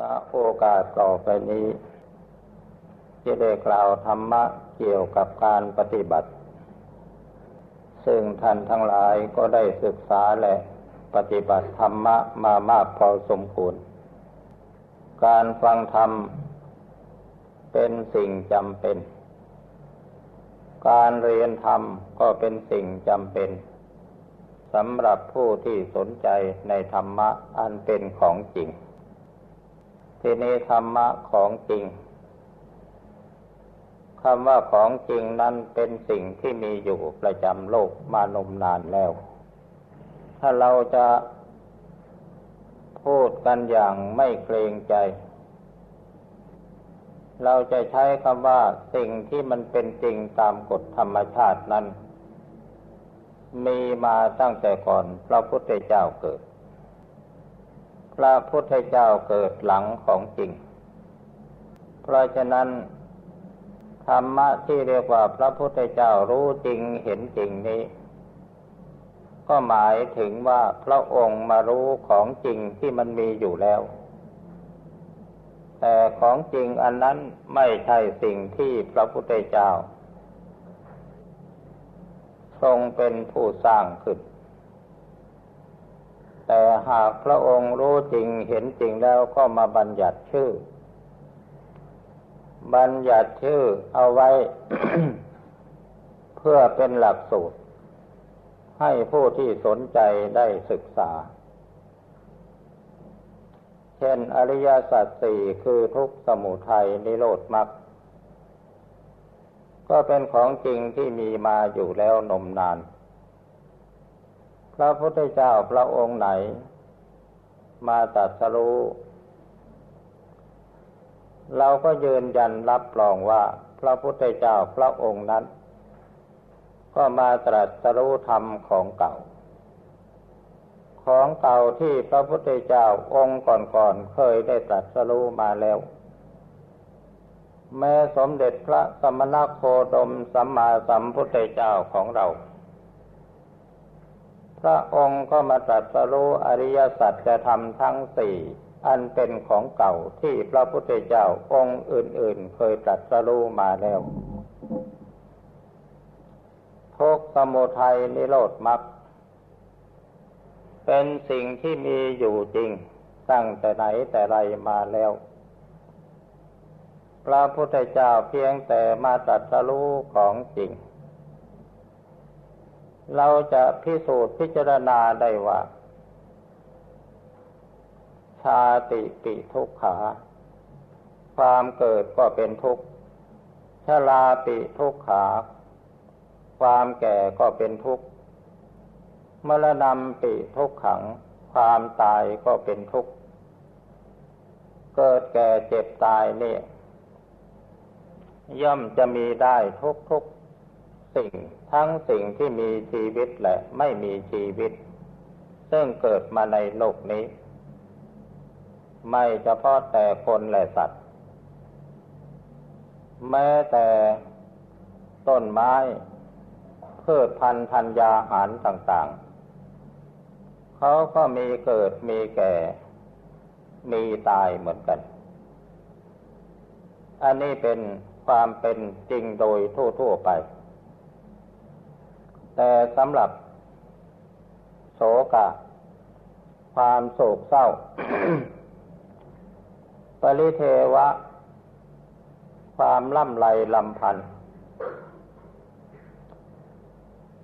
ณโอกาสต่อไปนี้จะได้กล่าวธรรมะเกี่ยวกับการปฏิบัติ ซึ่งท่านทั้งหลายก็ได้ศึกษาและปฏิบัติธรรมะมามากพอสมควร การฟังธรรม เป็นสิ่งจำเป็น การเรียนธรรมก็เป็นสิ่งจำเป็นสำหรับผู้ที่สนใจในธรรมะอันเป็นของจริง ทีนี้ธรรมะของจริงคำว่าของจริงนั้นเป็นสิ่งที่มีอยู่ประจำโลกมานมนานแล้ว ถ้าเราจะพูดกันอย่างไม่เกรงใจ เราจะใช้คำว่าสิ่งที่มันเป็นจริงตามกฎธรรมชาตินั้น มีมาตั้งแต่ก่อนพระพุทธเจ้าเกิด พระพุทธเจ้าเกิดหลังของจริง เพราะฉะนั้น ธรรมะที่เรียกว่าพระพุทธเจ้ารู้จริงเห็นจริงนี้ ก็หมายถึงว่าพระองค์มารู้ของจริงที่มันมีอยู่แล้ว แต่ของจริงอันนั้นไม่ใช่สิ่งที่พระพุทธเจ้า ทรงเป็นผู้สร้างขึ้น แต่หากพระองค์รู้จริงเห็นจริงแล้วก็มาบัญญัติชื่อ บัญญัติชื่อเอาไว้ เพื่อเป็นหลักสูตร ให้ผู้ที่สนใจได้ศึกษา เช่นอริยสัจสี่คือทุกสมุทัยนิโรธมรรคก็เป็นของจริงที่มีมาอยู่แล้วนมนาน พระพุทธเจ้าพระองค์ไหน มาตัดสรู้ เราก็ยืนยันรับรองว่าพระพุทธเจ้าพระองค์นั้น ก็มาตรัสรู้ธรรมของเก่า ของเก่าที่พระพุทธเจ้าองค์ก่อนๆเคยได้ตรัสรู้มาแล้ว แม้สมเด็จพระสมณโคดมสัมมาสัมพุทธเจ้าของเรา พระองค์ก็มาตรัสรู้อริยสัจจะทำทั้งสี่อันเป็นของเก่าที่พระพุทธเจ้าองค์อื่น ๆ เคยตรัสรู้มาแล้วทุกสมุทัยนิโรธมรรคเป็นสิ่งที่มีอยู่จริง ตั้งแต่ไหนแต่ไรมาแล้ว พระพุทธเจ้าเพียงแต่มาตรัสรู้ของจริง เราจะพิสูจน์พิจารณาได้ว่า ชาติปิทุกขา ความเกิดก็เป็นทุกข์ชราปิทุกขา ความแก่ก็เป็นทุกข์มรณะปิทุกขัง ความตายก็เป็นทุกข์เกิดแก่เจ็บตายเนี่ยย่อมจะมีได้ทุกทุกสิ่ง ทั้งสิ่งที่มีชีวิตและไม่มีชีวิต ซึ่งเกิดมาในโลกนี้ ไม่เฉพาะแต่คนและสัตว์ แม้แต่ต้นไม้พืชพันธุ์ธัญญาหารต่างๆ เขาก็มีเกิดมีแก่ มีตายเหมือนกัน อันนี้เป็นความเป็นจริงโดยทั่ว ๆ ไป แต่สำหรับ โศกะ ความโศกเศร้า ปริเทวะ ความล่ำไรลำพันธ์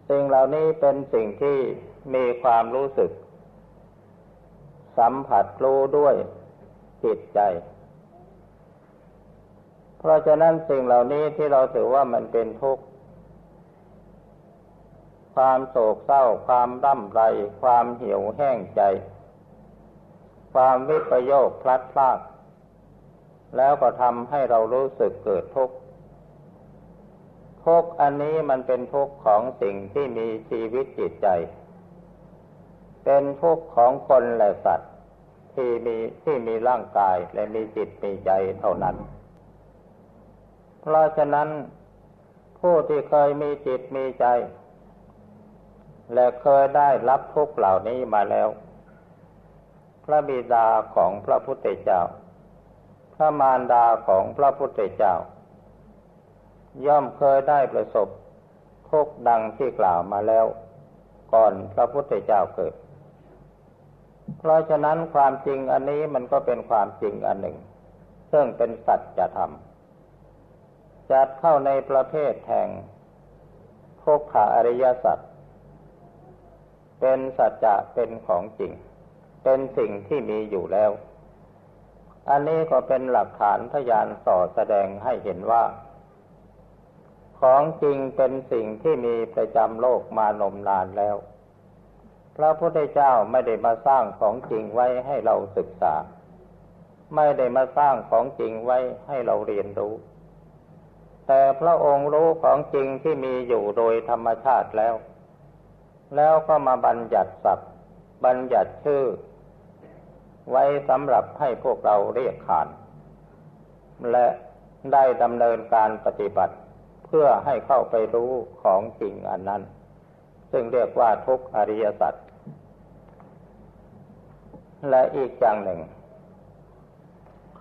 สิ่งเหล่านี้เป็นสิ่งที่มีความรู้สึก สัมผัสรู้ด้วยจิตใจ เพราะฉะนั้นสิ่งเหล่านี้ที่เราถือว่ามันเป็นทุกข์ ความโศกเศร้า ความร่ำไร ความเหี่ยวแห้งใจ ความวิปโยคพลัดพราก แล้วก็ทำให้เรารู้สึกเกิดทุกข์ทุกข์อันนี้มันเป็นทุกข์ของสิ่งที่มีชีวิตจิตใจ เป็นทุกข์ของคนและสัตว์ที่มีที่มีร่างกายและมีจิตมีใจเท่านั้น เพราะฉะนั้นผู้ที่เคยมีจิตมีใจ และเคยได้รับทุกเหล่านี้มาแล้ว พระบิดาของพระพุทธเจ้า พระมารดาของพระพุทธเจ้า ย่อมเคยได้ประสบทุกดังที่กล่าวมาแล้ว ก่อนพระพุทธเจ้าเกิด เพราะฉะนั้นความจริงอันนี้มันก็เป็นความจริงอันหนึ่ง ซึ่งเป็นสัจธรรมจัดเข้าในประเภทแห่งทุกขาอริยสัจ เป็นสัจจะเป็นของจริง เป็นสิ่งที่มีอยู่แล้ว อันนี้ก็เป็นหลักฐานพยานส่อแสดงให้เห็นว่า ของจริงเป็นสิ่งที่มีประจำโลกมานมนานแล้ว พระพุทธเจ้าไม่ได้มาสร้างของจริงไว้ให้เราศึกษา ไม่ได้มาสร้างของจริงไว้ให้เราเรียนรู้ แต่พระองค์รู้ของจริงที่มีอยู่โดยธรรมชาติแล้ว แล้วก็มาบัญญัติศัพท์ บัญญัติชื่อ ไว้สำหรับให้พวกเราเรียกขาน และได้ดำเนินการปฏิบัติ เพื่อให้เข้าไปรู้ของจริงอันนั้น ซึ่งเรียกว่าทุกอริยสัจและอีกอย่างหนึ่ง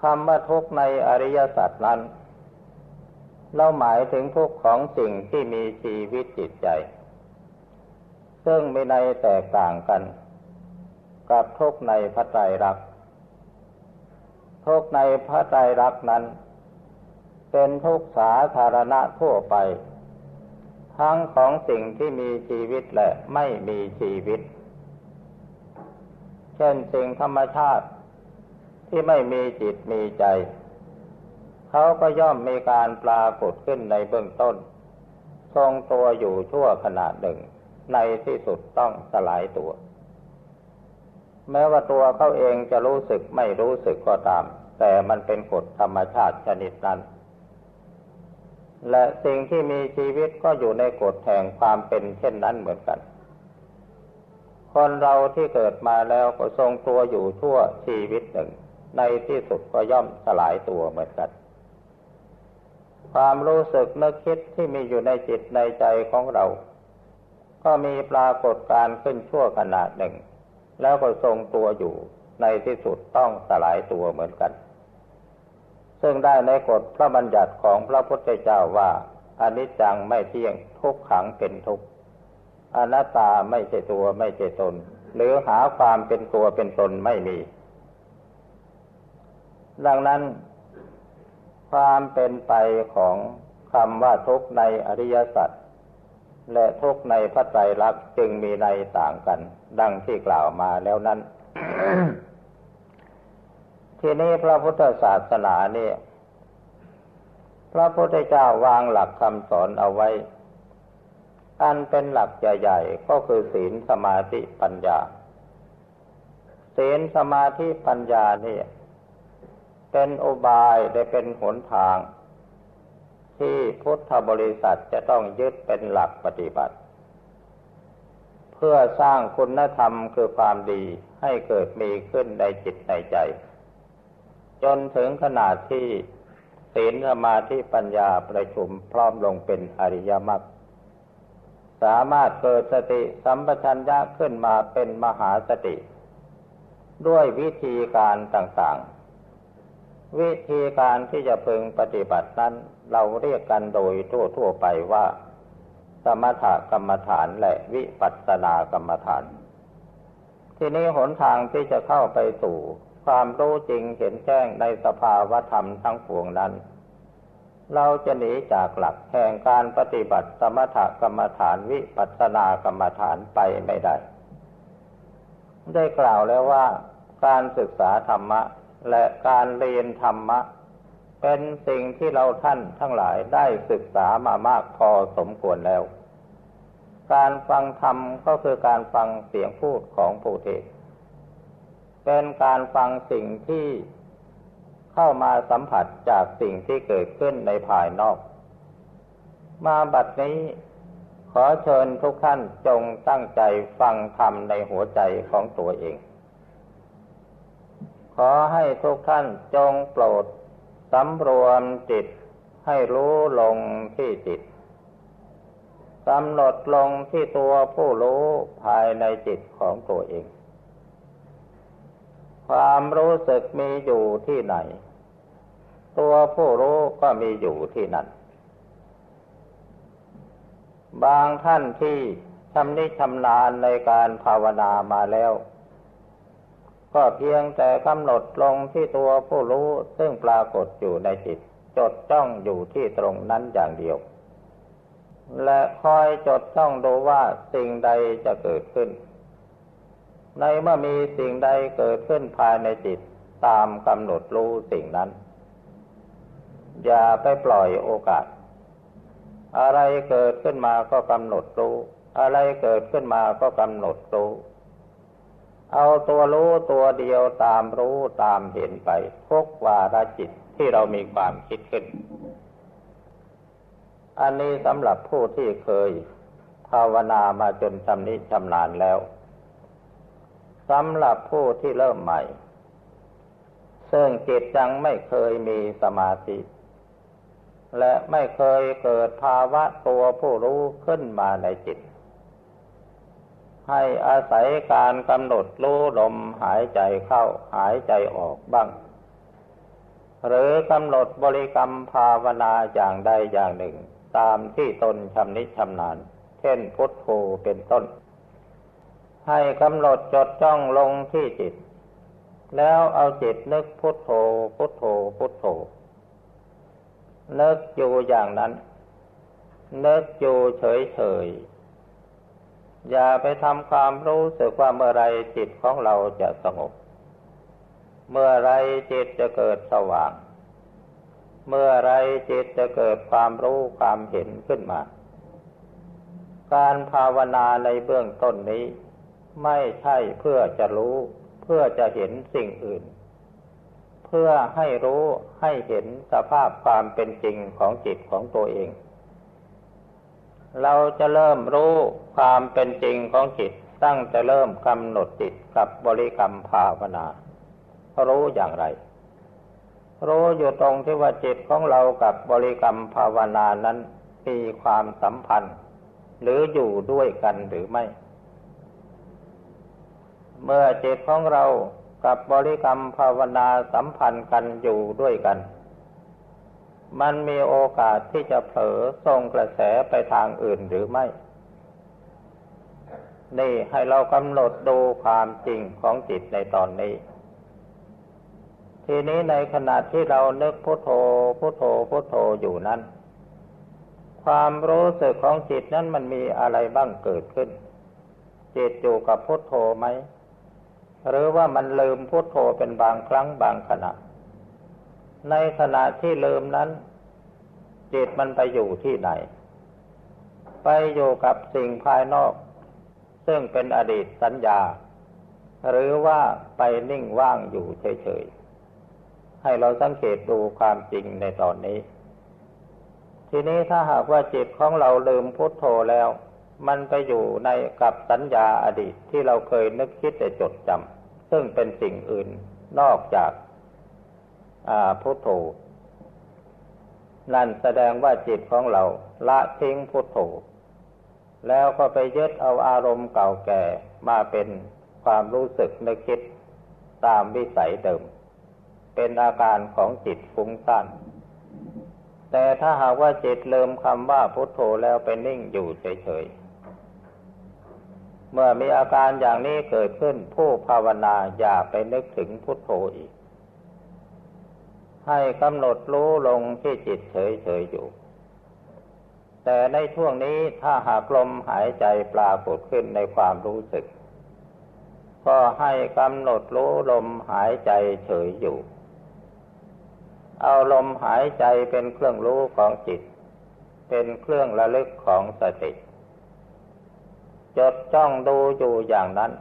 คำว่าทุกในอริยสัจนั้น เราหมายถึงทุกของสิ่งที่มีชีวิตจิตใจ ซึ่งมีในแตกต่างกัน กับทุกในพระไตรลักษณ์ทุกในพระไตรลักษณ์นั้น เป็นทุกสาธารณะทั่วไป ทั้งของสิ่งที่มีชีวิตและไม่มีชีวิต เช่นสิ่งธรรมชาติที่ไม่มีจิตมีใจ เขาก็ย่อมมีการปรากฏขึ้นในเบื้องต้น ทรงตัวอยู่ชั่วขณะหนึ่ง ในที่สุดต้องสลายตัว แม้ว่าตัวเขาเองจะรู้สึกไม่รู้สึกก็ตาม แต่มันเป็นกฎธรรมชาติชนิดนั้น และสิ่งที่มีชีวิตก็อยู่ในกฎแห่งความเป็นเช่นนั้นเหมือนกัน คนเราที่เกิดมาแล้วก็ทรงตัวอยู่ชั่วชีวิตหนึ่ง ในที่สุดก็ย่อมสลายตัวเหมือนกันความรู้สึกนึกคิดที่มีอยู่ในจิตในใจของเรา ก็มีปรากฏการขึ้นชั่วขณะหนึ่ง แล้วก็ทรงตัวอยู่ในที่สุดต้องสลายตัวเหมือนกัน ซึ่งได้ในกฎพระบัญญัติของพระพุทธเจ้าว่าอนิจจังไม่เที่ยงทุกขังเป็นทุกข์อนัตตาไม่ใช่ตัวไม่ใช่ตน หรือหาความเป็นตัวเป็นตนไม่มี ดังนั้น ความเป็นไปของคำว่าทุกในอริยสัจ และทุกในพระไตรลักษณ์จึงมีในต่างกัน ดังที่กล่าวมาแล้วนั้น ทีนี้พระพุทธศาสนาเนี่ยพระพุทธเจ้าวางหลักคำสอนเอาไว้ อันเป็นหลักใหญ่ๆก็คือศีลสมาธิปัญญา ศีลสมาธิปัญญาเนี่ยเป็นอุบายได้เป็นหนทาง ที่พุทธบริษัทจะต้องยึดเป็นหลักปฏิบัติ เพื่อสร้างคุณธรรมคือความดีให้เกิดมีขึ้นในจิตในใจ จนถึงขนาดที่ศีลสมาธิปัญญาประชุมพร้อมลงเป็นอริยมรรคสามารถเกิดสติสัมปชัญญะขึ้นมาเป็นมหาสติ ด้วยวิธีการต่างๆ วิธีการที่จะพึงปฏิบัตินั้น เราเรียกกันโดยทั่วๆไปว่า สมถกรรมฐานและวิปัสสนากรรมฐาน ทีนี้หนทางที่จะเข้าไปสู่ความรู้จริงเห็นแจ้งในสภาวธรรมทั้งปวงนั้น เราจะหนีจากหลักแห่งการปฏิบัติสมถกรรมฐานวิปัสสนากรรมฐานไปไม่ได้ ได้กล่าวแล้วว่าการศึกษาธรรมะ และการเรียนธรรมะ เป็นสิ่งที่เราท่านทั้งหลายได้ศึกษามามากพอสมควรแล้ว การฟังธรรมก็คือการฟังเสียงพูดของผู้เทศเป็นการฟังสิ่งที่เข้ามาสัมผัสจากสิ่งที่เกิดขึ้นในภายนอก มาบัดนี้ขอเชิญทุกท่านจงตั้งใจฟังธรรมในหัวใจของตัวเอง ขอให้ทุกท่านจงโปรดสำรวมจิตให้รู้ลงที่จิตกำหนดลงที่ตัวผู้รู้ภายในจิตของตัวเอง ความรู้สึกมีอยู่ที่ไหน ตัวผู้รู้ก็มีอยู่ที่นั่น บางท่านที่ชำนิชำนาญในการภาวนามาแล้ว ก็เพียงแต่กำหนดลงที่ตัวผู้รู้ซึ่งปรากฏอยู่ในจิต จดจ้องอยู่ที่ตรงนั้นอย่างเดียว และคอยจดจ้องดูว่าสิ่งใดจะเกิดขึ้น ในเมื่อมีสิ่งใดเกิดขึ้นภายในจิตตามกำหนดรู้สิ่งนั้น อย่าไปปล่อยโอกาส อะไรเกิดขึ้นมาก็กำหนดรู้ อะไรเกิดขึ้นมาก็กำหนดรู้ เอาตัวรู้ตัวเดียวตามรู้ตามเห็นไปทุกวาระจิตที่เรามีความคิดขึ้น อันนี้สำหรับผู้ที่เคยภาวนามาจนชำนิชำนาญแล้วสำหรับผู้ที่เริ่มใหม่ ซึ่งจิตยังไม่เคยมีสมาธิ และไม่เคยเกิดภาวะตัวผู้รู้ขึ้นมาในจิต ให้อาศัยการกำหนดรู้ลมหายใจเข้าหายใจออกบ้าง หรือกำหนดบริกรรมภาวนาอย่างใดอย่างหนึ่ง ตามที่ตนชำนิชำนาญ เช่นพุทโธเป็นต้น ให้กำหนดจดจ้องลงที่จิต แล้วเอาจิตนึกพุทโธพุทโธพุทโธนึกอยู่อย่างนั้นนึกอยู่เฉยเฉย อย่าไปทำความรู้สึกว่าเมื่อไรจิตของเราจะสงบ เมื่อไรจิตจะเกิดสว่าง เมื่อไรจิตจะเกิดความรู้ความเห็นขึ้นมา การภาวนาในเบื้องต้นนี้ ไม่ใช่เพื่อจะรู้ เพื่อจะเห็นสิ่งอื่น เพื่อให้รู้ให้เห็นสภาพความเป็นจริงของจิตของตัวเอง เราจะเริ่มรู้ความเป็นจริงของจิต ตั้งแต่เริ่มกำหนดจิตกับบริกรรมภาวนา รู้อย่างไร รู้อยู่ตรงที่ว่าจิตของเรากับบริกรรมภาวนานั้นมีความสัมพันธ์ หรืออยู่ด้วยกันหรือไม่ เมื่อจิตของเรากับบริกรรมภาวนาสัมพันธ์กันอยู่ด้วยกัน มันมีโอกาสที่จะเผลอส่งกระแสไปทางอื่นหรือไม่ นี่ให้เรากำหนดดูความจริงของจิตในตอนนี้ ทีนี้ในขณะที่เรานึกพุโทโธพุโทโธพุโทโธอยู่นั้น ความรู้สึกของจิตนั้นมันมีอะไรบ้างเกิดขึ้น จิตอยู่กับพุโทโธไหม หรือว่ามันลืมพุโทโธเป็นบางครั้งบางขณะ ในขณะที่ลืมนั้น จิตมันไปอยู่ที่ไหน ไปอยู่กับสิ่งภายนอก ซึ่งเป็นอดีตสัญญา หรือว่าไปนิ่งว่างอยู่เฉยๆ ให้เราสังเกตดูความจริงในตอนนี้ ทีนี้ถ้าหากว่าจิตของเราลืมพุทโธแล้ว มันไปอยู่ในกับสัญญาอดีตที่เราเคยนึกคิดแต่จดจำซึ่งเป็นสิ่งอื่นนอกจาก พุทโธนั่นแสดงว่าจิตของเรา ละทิ้งพุทโธแล้วก็ไปยึดเอาอารมณ์เก่าแก่มาเป็นความรู้สึกนึกคิดตามวิสัยเดิม เป็นอาการของจิตฟุ้งซ่านแต่ถ้าหากว่าจิตเลิมคำว่าพุทโธแล้วไปนิ่งอยู่เฉยๆ เมื่อมีอาการอย่างนี้เกิดขึ้นผู้ภาวนาอย่าไปนึกถึงพุทโธอีก ให้กำหนดรู้ลงที่จิตเฉยๆอยู่ แต่ในช่วงนี้ถ้าหากลมหายใจปรากฏขึ้นในความรู้สึก ก็ให้กำหนดรู้ลมหายใจเฉยอยู่ เอาลมหายใจเป็นเครื่องรู้ของจิต เป็นเครื่องระลึกของสติจดจ้องดูอยู่อย่างนั้น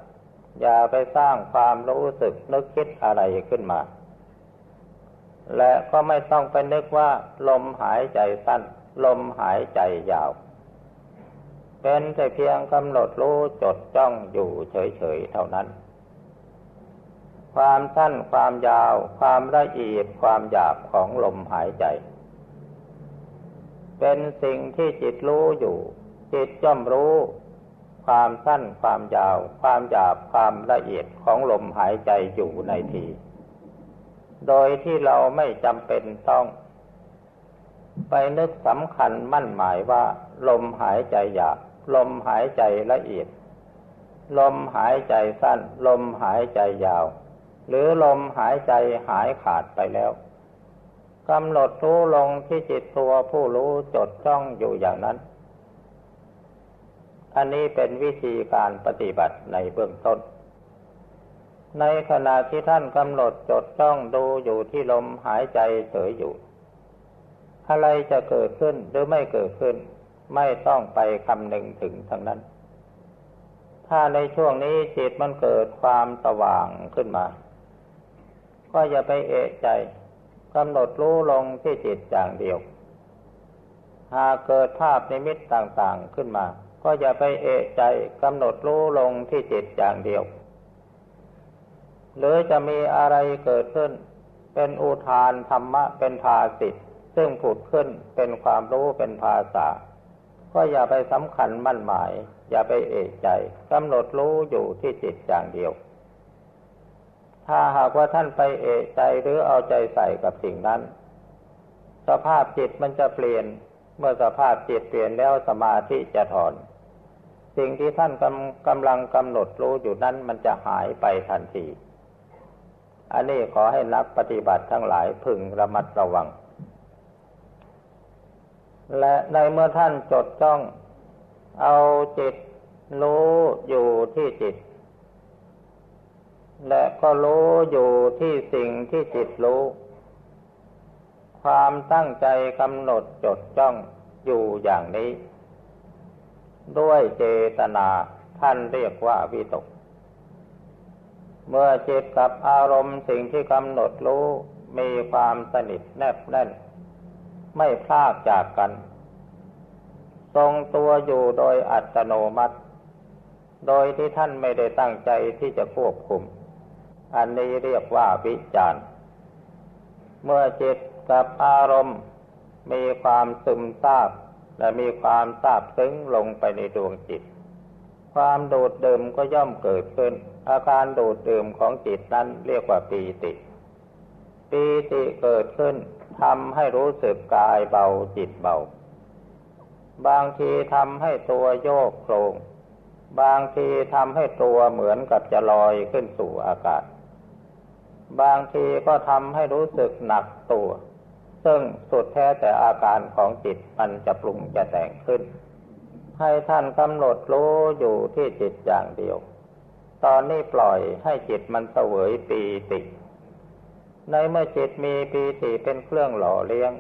อย่าไปสร้างความรู้สึกนึกคิดอะไรขึ้นมา และก็ไม่ต้องไปนึกว่า ลมหายใจสั้น ลมหายใจยาว เป็นแต่เพียงกำหนดรู้จดจ้องอยู่เฉยๆเท่านั้น ความสั้นความยาว ความละเอียดความหยาบของลมหายใจ เป็นสิ่งที่จิตรู้อยู่ จิตย่อมรู้ ความสั้นความยาว ความหยาบความละเอียดของลมหายใจอยู่ในที โดยที่เราไม่จำเป็นต้อง ไปนึกสำคัญมั่นหมายว่า ลมหายใจหยาบลมหายใจละเอียด ลมหายใจสั้น ลมหายใจยาว หรือลมหายใจหายขาดไปแล้วกำหนดรู้ลงที่จิตตัวผู้รู้จดจ้องอยู่อย่างนั้น อันนี้เป็นวิธีการปฏิบัติในเบื้องต้น ในขณะที่ท่านกำหนดจดจ้องดูอยู่ที่ลมหายใจเฉยอยู่ อะไรจะเกิดขึ้นหรือไม่เกิดขึ้น ไม่ต้องไปคำนึงถึงทั้งนั้น ถ้าในช่วงนี้จิตมันเกิดความสว่างขึ้นมา ก็อย่าไปเอะใจกำหนดรู้ลงที่จิตอย่างเดียว หากเกิดภาพนิมิตต่างๆขึ้นมา ก็อย่าไปเอะใจกำหนดรู้ลงที่จิตอย่างเดียว หรือจะมีอะไรเกิดขึ้น เป็นอุทานธรรมะเป็นภาสิทธ์ซึ่งผุดขึ้นเป็นความรู้เป็นภาษา ก็อย่าไปสำคัญมั่นหมาย อย่าไปเอะใจกำหนดรู้อยู่ที่จิตอย่างเดียว ถ้าหากว่าท่านไปเอะใจหรือเอาใจใส่กับสิ่งนั้น สภาพจิตมันจะเปลี่ยนเมื่อสภาพจิตเปลี่ยนแล้วสมาธิจะถอน สิ่งที่ท่านกำกำลังกำหนดรู้อยู่นั้นมันจะหายไปทันที อันนี้ขอให้นักปฏิบัติทั้งหลายพึงระมัดระวัง และในเมื่อท่านจดจ้องเอาจิตรู้อยู่ที่จิต และก็รู้อยู่ที่สิ่งที่จิตรู้ ความตั้งใจกำหนดจดจ้องอยู่อย่างนี้ ด้วยเจตนาท่านเรียกว่าวิตก เมื่อจิตกับอารมณ์สิ่งที่กำหนดรู้มีความสนิทแนบแน่น ไม่พลากจากกัน ทรงตัวอยู่โดยอัตโนมัติ โดยที่ท่านไม่ได้ตั้งใจที่จะควบคุม อันนี้เรียกว่าวิจารเมื่อจิตกับอารมณ์มีความซึมซาบและมีความซาบซึ้งลงไปในดวงจิต ความโดดเดิมก็ย่อมเกิดขึ้น อาการโดดเดิมของจิตนั้นเรียกว่าปีติ ปีติเกิดขึ้นทำให้รู้สึกกายเบาจิตเบา บางทีทำให้ตัวโยกโครง บางทีทำให้ตัวเหมือนกับจะลอยขึ้นสู่อากาศ บางทีก็ทำให้รู้สึกหนักตัว ซึ่งสุดแท้แต่อาการของจิตมันจะปรุงจะแต่งขึ้น ให้ท่านกำหนดรู้อยู่ที่จิตอย่างเดียว ตอนนี้ปล่อยให้จิตมันเสวยปีติ ในเมื่อจิตมีปีติเป็นเครื่องหล่อเลี้ยง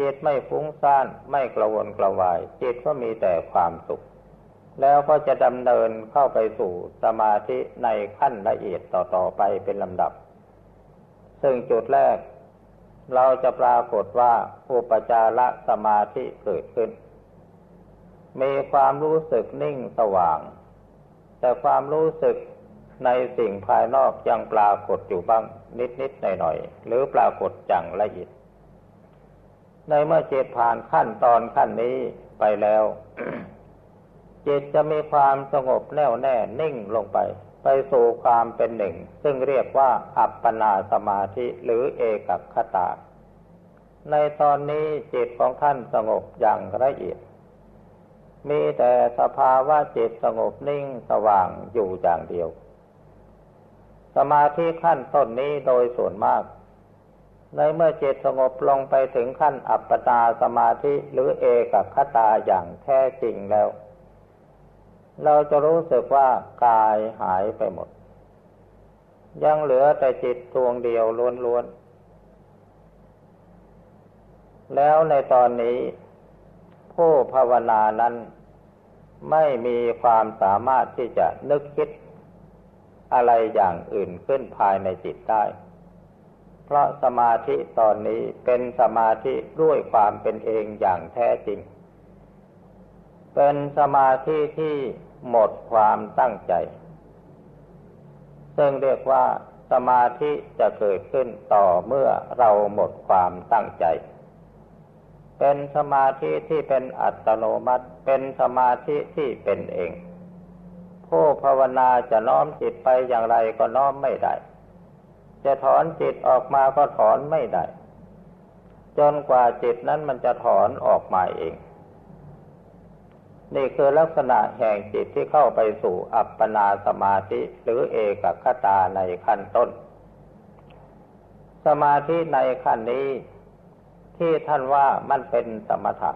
จิตไม่ฟุ้งซ่านไม่กระวนกระวาย จิตก็มีแต่ความสุข แล้วก็จะดำเนินเข้าไปสู่สมาธิในขั้นละเอียดต่อๆไปเป็นลำดับ ซึ่งจุดแรก เราจะปรากฏว่าอุปจารสมาธิเกิดขึ้นมีความรู้สึกนิ่งสว่าง แต่ความรู้สึกในสิ่งภายนอกยังปรากฏอยู่บ้างนิดนิดหน่อยหน่อยหรือปรากฏจังละเอียดในเมื่อจิตผ่านขั้นตอนขั้นนี้ไปแล้ว จิตจะมีความสงบแน่วแน่นิ่งลงไป ไปสู่ความเป็นหนึ่ง ซึ่งเรียกว่าอัปปนาสมาธิหรือเอกคตา ในตอนนี้จิตของท่านสงบอย่างละเอียด มีแต่สภาวะจิตสงบนิ่งสว่างอยู่อย่างเดียว สมาธิขั้นต้นนี้โดยส่วนมาก ในเมื่อจิตสงบลงไปถึงขั้นอัปปนาสมาธิหรือเอกคตาอย่างแท้จริงแล้ว เราจะรู้สึกว่ากายหายไปหมด ยังเหลือแต่จิตดวงเดียวล้วนๆแล้วในตอนนี้ ผู้ภาวนานั้นไม่มีความสามารถที่จะนึกคิดอะไรอย่างอื่นขึ้นภายในจิตได้ เพราะสมาธิตอนนี้เป็นสมาธิด้วยความเป็นเองอย่างแท้จริง เป็นสมาธิที่หมดความตั้งใจ ซึ่งเรียกว่าสมาธิจะเกิดขึ้นต่อเมื่อเราหมดความตั้งใจ เป็นสมาธิที่เป็นอัตโนมัติ เป็นสมาธิที่เป็นเอง ผู้ภาวนาจะน้อมจิตไปอย่างไรก็น้อมไม่ได้ จะถอนจิตออกมาก็ถอนไม่ได้ จนกว่าจิตนั้นมันจะถอนออกมาเอง นี่คือลักษณะแห่งจิตที่เข้าไปสู่อัปปนาสมาธิหรือเอกคตาในขั้นต้น สมาธิในขั้นนี้ ที่ท่านว่ามันเป็นสมถะ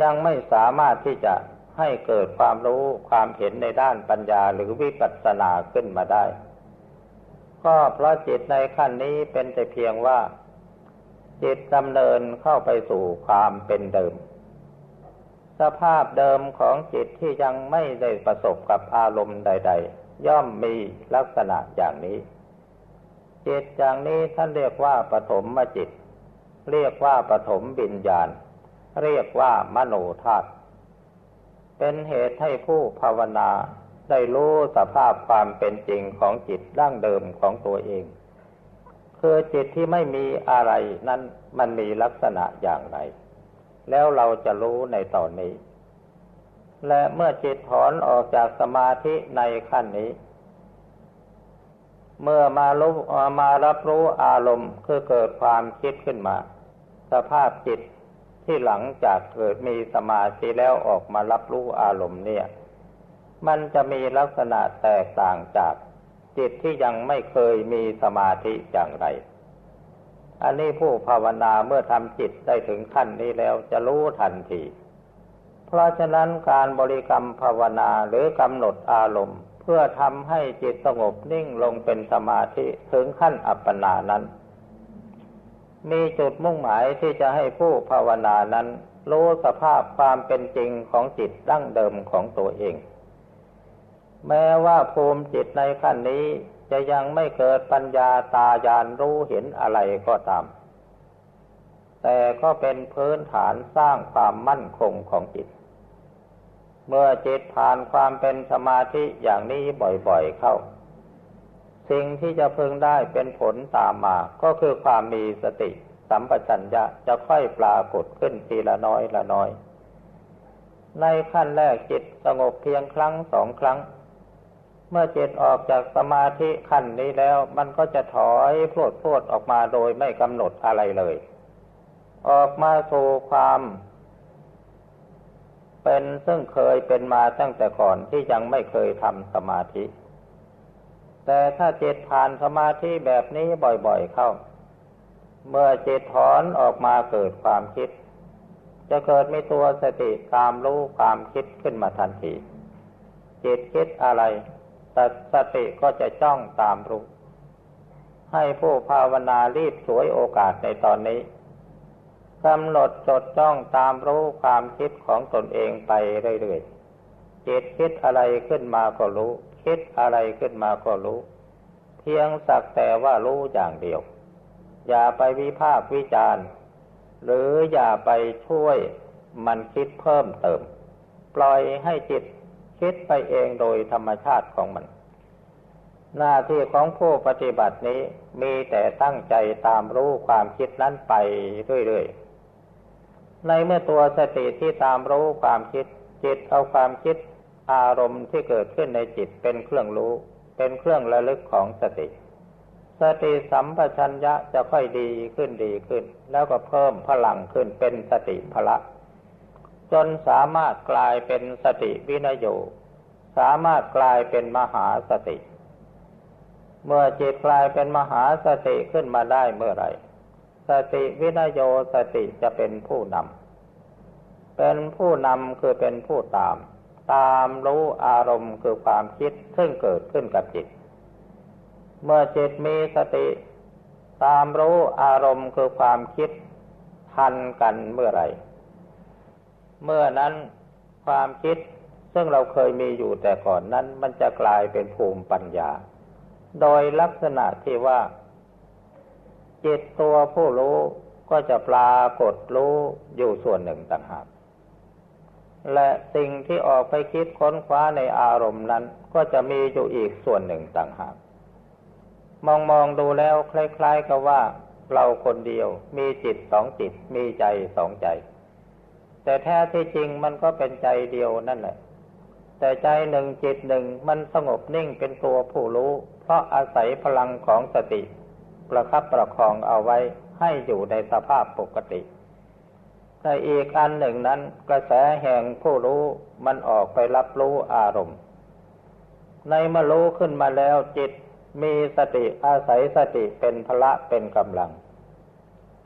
ยังไม่สามารถที่จะให้เกิดความรู้ความเห็นในด้านปัญญาหรือวิปัสสนาขึ้นมาได้ ก็เพราะจิตในขั้นนี้เป็นแต่เพียงว่า จิตดำเนินเข้าไปสู่ความเป็นเดิม สภาพเดิมของจิตที่ยังไม่ได้ประสบกับอารมณ์ใด ๆ ย่อมมีลักษณะอย่างนี้ จิตอย่างนี้ท่านเรียกว่าปฐมมจิต เรียกว่าปฐมบิญญาณ เรียกว่ามโนธาตุเป็นเหตุให้ผู้ภาวนาได้รู้สภาพความเป็นจริงของจิตดั้งเดิมของตัวเอง คือจิตที่ไม่มีอะไรนั้นมันมีลักษณะอย่างไร แล้วเราจะรู้ในตอนนี้ และเมื่อจิตถอนออกจากสมาธิในขั้นนี้ เมื่อมารู้มารับรู้อารมณ์คือเกิดความคิดขึ้นมา สภาพจิตที่หลังจากเกิดมีสมาธิแล้วออกมารับรู้อารมณ์เนี่ย มันจะมีลักษณะแตกต่างจากจิตที่ยังไม่เคยมีสมาธิอย่างไร อันนี้ผู้ภาวนาเมื่อทำจิตได้ถึงขั้นนี้แล้วจะรู้ทันที เพราะฉะนั้นการบริกรรมภาวนาหรือกำหนดอารมณ์ เพื่อทำให้จิตสงบนิ่งลงเป็นสมาธิถึงขั้นอัปปนานั้น มีจุดมุ่งหมายที่จะให้ผู้ภาวนานั้น รู้สภาพความเป็นจริงของจิตดั้งเดิมของตัวเอง แม้ว่าภูมิจิตในขั้นนี้จะยังไม่เกิดปัญญาตาญาณรู้เห็นอะไรก็ตาม แต่ก็เป็นพื้นฐานสร้างความมั่นคงของจิต เมื่อจิตผ่านความเป็นสมาธิอย่างนี้บ่อยๆเข้า สิ่งที่จะพึงได้เป็นผลตามมาก็คือความมีสติ สัมปชัญญะจะค่อยปรากฏขึ้นทีละน้อยละน้อย ในขั้นแรกจิตสงบเพียงครั้งสองครั้ง เมื่อจิตออกจากสมาธิขั้นนี้แล้ว มันก็จะถอยพรวดพรวดออกมาโดยไม่กำหนดอะไรเลย ออกมาสู่ความ เป็นซึ่งเคยเป็นมาตั้งแต่ก่อนที่ยังไม่เคยทำสมาธิ แต่ถ้าจิตผ่านสมาธิแบบนี้บ่อยๆเข้า เมื่อจิตถอนออกมาเกิดความคิด จะเกิดมีตัวสติตามรู้ความคิดขึ้นมาทันที จิตคิดอะไรแต่สติก็จะจ้องตามรู้ ให้ผู้ภาวนารีบสวยโอกาสในตอนนี้ กำหนดจดจ้องตามรู้ความคิดของตนเองไปเรื่อยๆจิตคิดอะไรขึ้นมาก็รู้ คิดอะไรขึ้นมาก็รู้ เพียงสักแต่ว่ารู้อย่างเดียว อย่าไปวิพากษ์วิจารณ์ หรืออย่าไปช่วยมันคิดเพิ่มเติม ปล่อยให้จิตคิดไปเองโดยธรรมชาติของมัน หน้าที่ของผู้ปฏิบัตินี้มีแต่ตั้งใจตามรู้ความคิดนั้นไปเรื่อยๆ ในเมื่อตัวสติที่ตามรู้ความคิด จิตเอาความคิดอารมณ์ที่เกิดขึ้นในจิตเป็นเครื่องรู้ เป็นเครื่องระลึกของสติ สติสัมปชัญญะจะค่อยดีขึ้นดีขึ้น แล้วก็เพิ่มพลังขึ้นเป็นสติพละ จนสามารถกลายเป็นสติวินโยสามารถกลายเป็นมหาสติ เมื่อจิตกลายเป็นมหาสติขึ้นมาได้เมื่อไร สติวินโยสติจะเป็นผู้นำ เป็นผู้นำคือเป็นผู้ตาม ตามรู้อารมณ์คือความคิดซึ่งเกิดขึ้นกับจิต เมื่อจิตมีสติ ตามรู้อารมณ์คือความคิดทันกันเมื่อไรเมื่อนั้นความคิดซึ่งเราเคยมีอยู่แต่ก่อนนั้นมันจะกลายเป็นภูมิปัญญา โดยลักษณะที่ว่า จิตตัวผู้รู้ก็จะปรากฏรู้อยู่ส่วนหนึ่งต่างหาก และสิ่งที่ออกไปคิดค้นคว้าในอารมณ์นั้น ก็จะมีอยู่อีกส่วนหนึ่งต่างหาก มองมองดูแล้วคล้ายๆกับว่า เราคนเดียวมีจิตสองจิตมีใจสองใจ แต่แท้ที่จริงมันก็เป็นใจเดียวนั่นแหละ แต่ใจหนึ่งจิตหนึ่งมันสงบนิ่งเป็นตัวผู้รู้ เพราะอาศัยพลังของสติ ประคับประคองเอาไว้ให้อยู่ในสภาพปกติแต่อีกอันหนึ่งนั้น กระแสแห่งผู้รู้มันออกไปรับรู้อารมณ์ ในเมื่อรู้ขึ้นมาแล้วจิตมีสติอาศัยสติเป็นพละเป็นกำลัง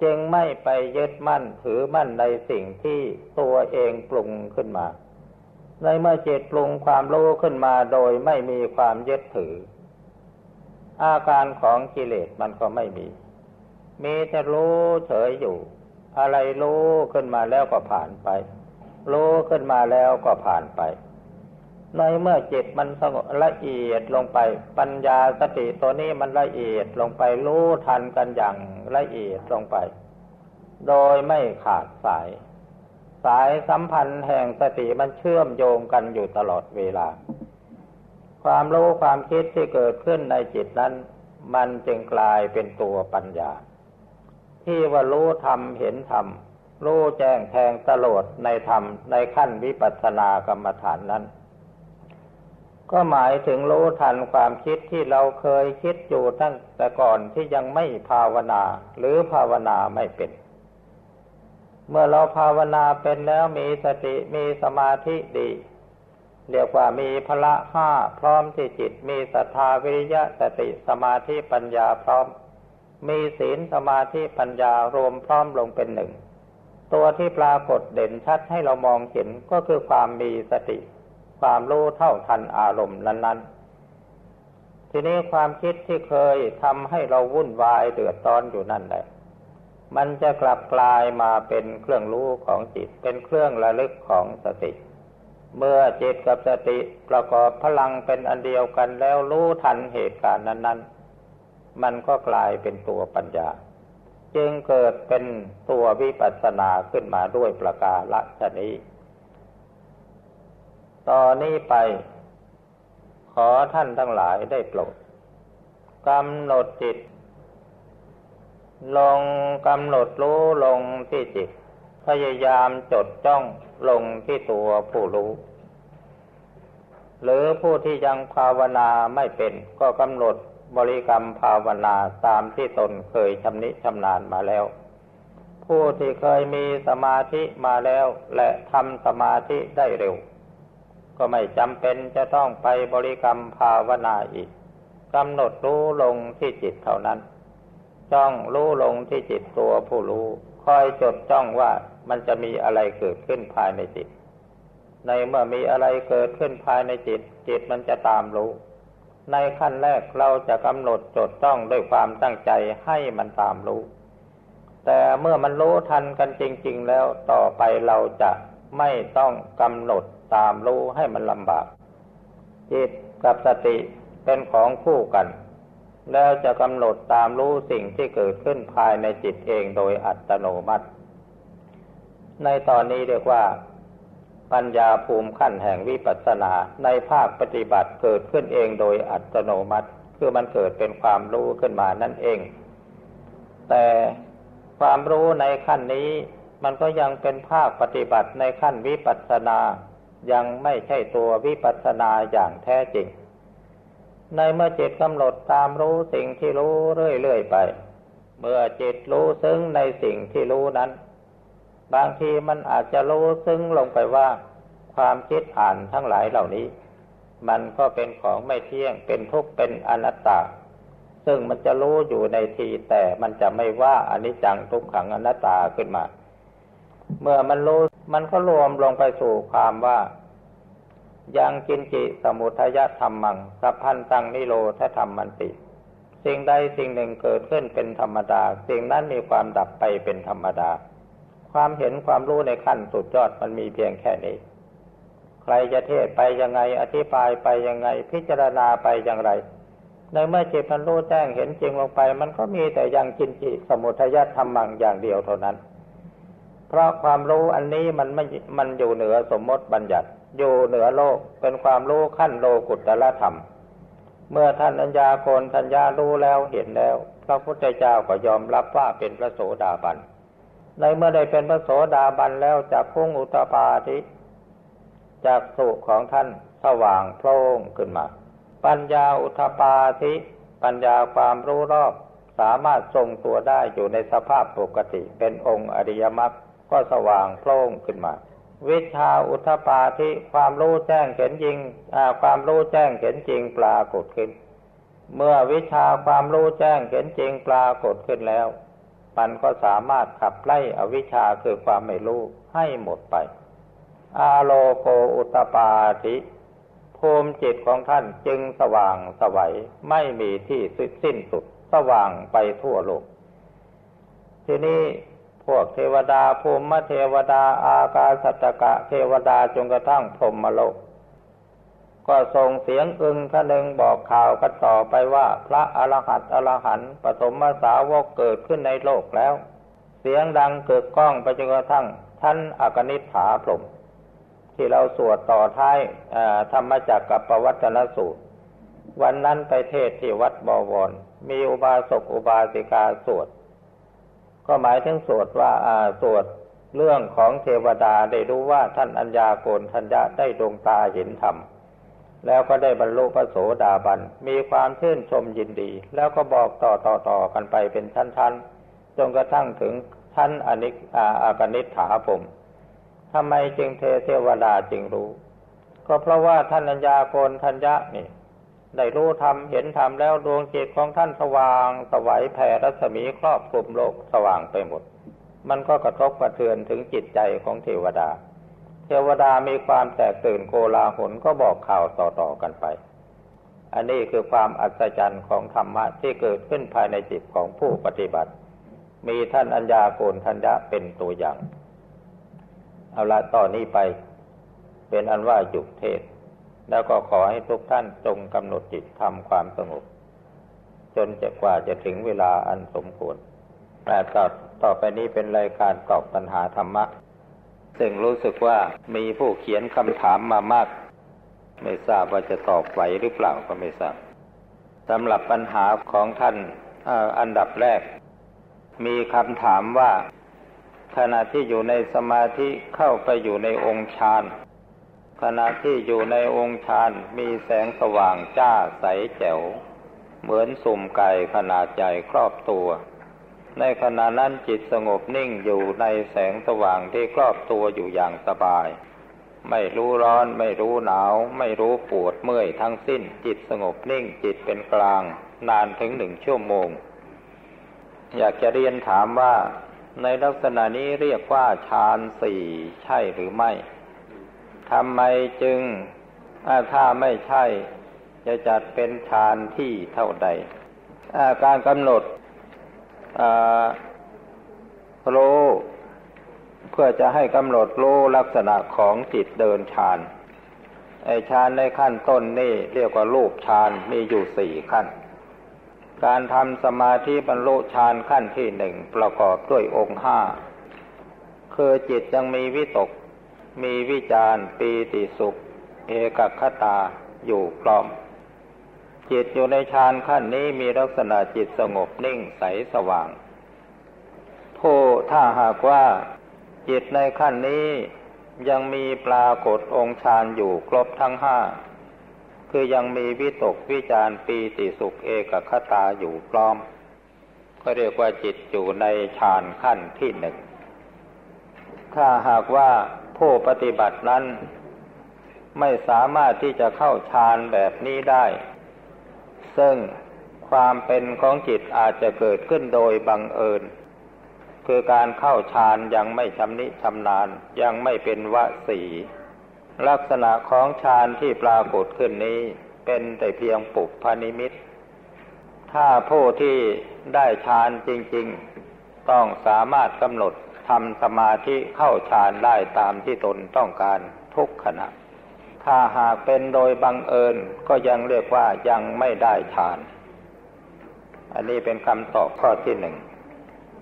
จึงไม่ไปยึดมั่นถือมั่นในสิ่งที่ตัวเองปรุงขึ้นมา ในเมื่อจิตปรุงความรู้ขึ้นมาโดยไม่มีความยึดถือ อาการของกิเลสมันก็ไม่มี มีแต่รู้เฉยอยู่ อะไรรู้ขึ้นมาแล้วก็ผ่านไป รู้ขึ้นมาแล้วก็ผ่านไป ในเมื่อจิตมันสงบละเอียดลงไป ปัญญาสติตัวนี้มันละเอียดลงไปรู้ทันกันอย่างละเอียดลงไป โดยไม่ขาดสาย สายสัมพันธ์แห่งสติมันเชื่อมโยงกันอยู่ตลอดเวลา ความรู้ความคิดที่เกิดขึ้นในจิตนั้น มันจึงกลายเป็นตัวปัญญา ที่ว่ารู้ธรรมเห็นธรรมรู้แจ้งแทงตลอดในธรรมในขั้นวิปัสสนากรรมฐานนั้น ก็หมายถึงรู้ทันความคิดที่เราเคยคิดอยู่ตั้งแต่ก่อนที่ยังไม่ภาวนา หรือภาวนาไม่เป็น เมื่อเราภาวนาเป็นแล้วมีสติมีสมาธิดี เรียกว่ามีพละห้าพร้อมที่จิต มีศรัทธาวิริยะสติสมาธิปัญญาพร้อม มีศีลสมาธิปัญญารวมพร้อมลงเป็นหนึ่ง ตัวที่ปรากฏเด่นชัดให้เรามองเห็นก็คือความมีสติ ความรู้เท่าทันอารมณ์นั้น ๆ ทีนี้ความคิดที่เคยทำให้เราวุ่นวายเดือดร้อนอยู่นั่นแหละมันจะกลับกลายมาเป็นเครื่องรู้ของจิต เป็นเครื่องระลึกของสติ เมื่อจิตกับสติประกอบพลังเป็นอันเดียวกันแล้วรู้ทันเหตุการณ์นั้น ๆ มันก็กลายเป็นตัวปัญญา จึงเกิดเป็นตัววิปัสสนาขึ้นมาด้วยประกาศชนี้ตอนนี้ไป ขอท่านทั้งหลายได้โปรดกำหนดจิต ลงกำหนดรู้ลงที่จิต พยายามจดจ้องลงที่ตัวผู้รู้ หรือผู้ที่ยังภาวนาไม่เป็นก็กำหนดบริกรรมภาวนาตามที่ตนเคยชำนิชำนาญมาแล้ว ผู้ที่เคยมีสมาธิมาแล้วและทำสมาธิได้เร็ว ก็ไม่จำเป็นจะต้องไปบริกรรมภาวนาอีกกำหนดรู้ลงที่จิตเท่านั้น จ้องรู้ลงที่จิตตัวผู้รู้ คอยจดจ้องว่า มันจะมีอะไรเกิดขึ้นภายในจิต ในเมื่อมีอะไรเกิดขึ้นภายในจิต จิตมันจะตามรู้ ในขั้นแรกเราจะกำหนดจดต้องด้วยความตั้งใจให้มันตามรู้ แต่เมื่อมันรู้ทันกันจริง ๆ แล้วต่อไปเราจะไม่ต้องกำหนดตามรู้ให้มันลำบาก จิตกับสติเป็นของคู่กัน แล้วจะกำหนดตามรู้สิ่งที่เกิดขึ้นภายในจิตเองโดยอัตโนมัติ ในตอนนี้เรียกว่า ปัญญาภูมิขั้นแห่งวิปัสสนาในภาคปฏิบัติเกิดขึ้นเองโดยอัตโนมัติ คือมันเกิดเป็นความรู้ขึ้นมานั่นเอง แต่ความรู้ในขั้นนี้ มันก็ยังเป็นภาคปฏิบัติในขั้นวิปัสสนา ยังไม่ใช่ตัววิปัสสนาอย่างแท้จริง ในเมื่อจิตกำหนดตามรู้สิ่งที่รู้เรื่อยๆไป เมื่อจิตรู้ซึ้งในสิ่งที่รู้นั้น บางทีมันอาจจะรู้ซึ้งลงไปว่า ความคิดอ่านทั้งหลายเหล่านี้ มันก็เป็นของไม่เที่ยงเป็นทุกข์เป็นอนัตตา ซึ่งมันจะรู้อยู่ในทีแต่มันจะไม่ว่าอนิจจังทุกขังอนัตตาขึ้นมา เมื่อมันรู้มันก็รวมลงไปสู่ความว่ายังกินจิสมุทยธรรมัง สัพพันตังนิโรธธรรมมันติ สิ่งใดสิ่งหนึ่งเกิดขึ้นเป็นธรรมดา สิ่งนั้นมีความดับไปเป็นธรรมดา ความเห็นความรู้ในขั้นสุดยอดมันมีเพียงแค่นี้ ใครจะเทศไปยังไงอธิบายไปยังไง พิจารณาไปอย่างไร ในเมื่อจิตมันรู้แจ้งเห็นจริงลงไป มันก็มีแต่ยังจินจิสมุทยธรรมังอย่างเดียวเท่านั้น เพราะความรู้อันนี้มันไม่มันอยู่เหนือสมมติบัญญัติ อยู่เหนือโลกเป็นความรู้ขั้นโลกุตตะธรรม เมื่อท่านอัญญาโกนทัญญารู้แล้วเห็นแล้วพระพุทธเจ้าก็ยอมรับว่าเป็นพระโสดาบัน ในเมื่อได้เป็นพระโสดาบันแล้วจากพุ่งอุตปาทิจากสุของท่านสว่างโพล่งขึ้นมา ปัญญาอุทปาธิปัญญาความรู้รอบสามารถทรงตัวได้อยู่ในสภาพปกติ เป็นองค์อริยมรรคก็สว่างโพล่งขึ้นมา วิชาอุทปาธิความรู้แจ้งเห็นจริงความรู้แจ้งเห็นจริงปรากฏขึ้น เมื่อวิชาความรู้แจ้งเห็นจริงปรากฏขึ้นแล้ว มันก็สามารถขับไล่อวิชชาคือความไม่รู้ให้หมดไป อาโลโกอุตปาธิภูมิจิตของท่านจึงสว่างสวัยไม่มีที่สิ้นสุดสว่างไปทั่วโลก ทีนี้พวกเทวดาภูมิเทวดา อากาสัตกะเทวดาจนกระทั่งพรหมโลก ก็ส่งเสียงอึงคะนึงบอกข่าวกันต่อไปว่าพระอรหัตอรหันต์ปฐมสาวกเกิดขึ้นในโลกแล้ว เสียงดังเกิดก้องไปจนกระทั่งท่านอากนิษฐาพรมที่เราสวดต่อท้ายธรรมจักกับปวัตนสูตร วันนั้นไปเทศที่วัดบวร มีอุบาสกอุบาสิกาสวด ก็หมายถึงสวดว่าสวดเรื่องของเทวดาได้รู้ว่าท่านอัญญาโกนทัญญาได้ดวงตาเห็นธรรม แล้วก็ได้บรรลุพระโสดาบัน มีความชื่นชมยินดี แล้วก็บอกต่อต่อต่อกันไปเป็นชั้นๆ จนกระทั่งถึงชั้นอนิอาอากนิษฐาผมทำไมจึงเทเทวดาจึงรู้ ก็เพราะว่าท่านอัญญาโกนทัญญะนี่ ได้รู้ธรรมเห็นธรรมแล้วดวงจิตของท่านสว่าง สวัยแผ่รัศมีครอบคลุมโลกสว่างไปหมด มันก็กระทบกระเทือนถึงจิตใจของเทวดา เทวดามีความแตกตื่นโกลาหลก็บอกข่าวต่อๆกันไป อันนี้คือความอัศจรรย์ของธรรมะที่เกิดขึ้นภายในจิตของผู้ปฏิบัติ มีท่านอัญญาโกนทัญญะเป็นตัวอย่าง เอาละต่อนนี้ไป เป็นอันว่าหยุดเทศ แล้วก็ขอให้ทุกท่านจงกำหนดจิตทำความสงบ จนจะกว่าจะถึงเวลาอันสมควรแต่ต่อต่อไปนี้เป็นรายการตอบปัญหาธรรมะ ซึ่งรู้สึกว่ามีผู้เขียนคำถามมามาก ไม่ทราบว่าจะตอบไหวหรือเปล่าก็ไม่ทราบสำหรับปัญหาของท่านอันดับแรก มีคำถามว่าขณะที่อยู่ในสมาธิเข้าไปอยู่ในองค์ฌานขณะที่อยู่ในองค์ฌานมีแสงสว่างจ้าใสแจ๋ว เหมือนสุ่มไก่ขนาดใหญ่ครอบตัว ในขณะนั้นจิตสงบนิ่งอยู่ในแสงสว่างที่ครอบตัวอยู่อย่างสบาย ไม่รู้ร้อนไม่รู้หนาว ไม่รู้ปวดเมื่อยทั้งสิ้น จิตสงบนิ่งจิตเป็นกลาง นานถึงหนึ่งชั่วโมง อยากจะเรียนถามว่าในลักษณะนี้เรียกว่าฌานสี่ใช่หรือไม่ทำไมจึงถ้าไม่ใช่ จะจัดเป็นฌานที่เท่าใด การกำหนด รู้เพื่อจะให้กำหนดรู้ลักษณะของจิตเดินฌานไอฌานในขั้นต้นนี่เรียกว่ารูปฌานมีอยู่สี่ขั้น การทำสมาธิบรรลุฌานขั้นที่หนึ่งประกอบด้วยองค์ห้าคือจิตยังมีวิตก มีวิจารปีติสุข เอกคตาอยู่พร้อม จิตอยู่ในฌานขั้นนี้มีลักษณะจิตสงบนิ่งใสสว่าง ผู้ถ้าหากว่าจิตในขั้นนี้ยังมีปรากฏองค์ฌานอยู่ครบทั้งห้า คือยังมีวิตกวิจารปีติสุขเอกคตาอยู่พร้อม ก็เรียกว่าจิตอยู่ในฌานขั้นที่หนึ่ง ถ้าหากว่าผู้ปฏิบัตินั้น ไม่สามารถที่จะเข้าฌานแบบนี้ได้ ซึ่งความเป็นของจิตอาจจะเกิดขึ้นโดยบังเอิญ คือการเข้าฌานยังไม่ชำนิชำนาญยังไม่เป็นวสี ลักษณะของฌานที่ปรากฏขึ้นนี้เป็นแต่เพียงปุพานิมิต ถ้าผู้ที่ได้ฌานจริง ๆ ต้องสามารถกำหนดทำสมาธิเข้าฌานได้ตามที่ตนต้องการทุกขณะ ถ้าหากเป็นโดยบังเอิญก็ยังเรียกว่ายังไม่ได้ฌาน อันนี้เป็นคำตอบข้อที่หนึ่ง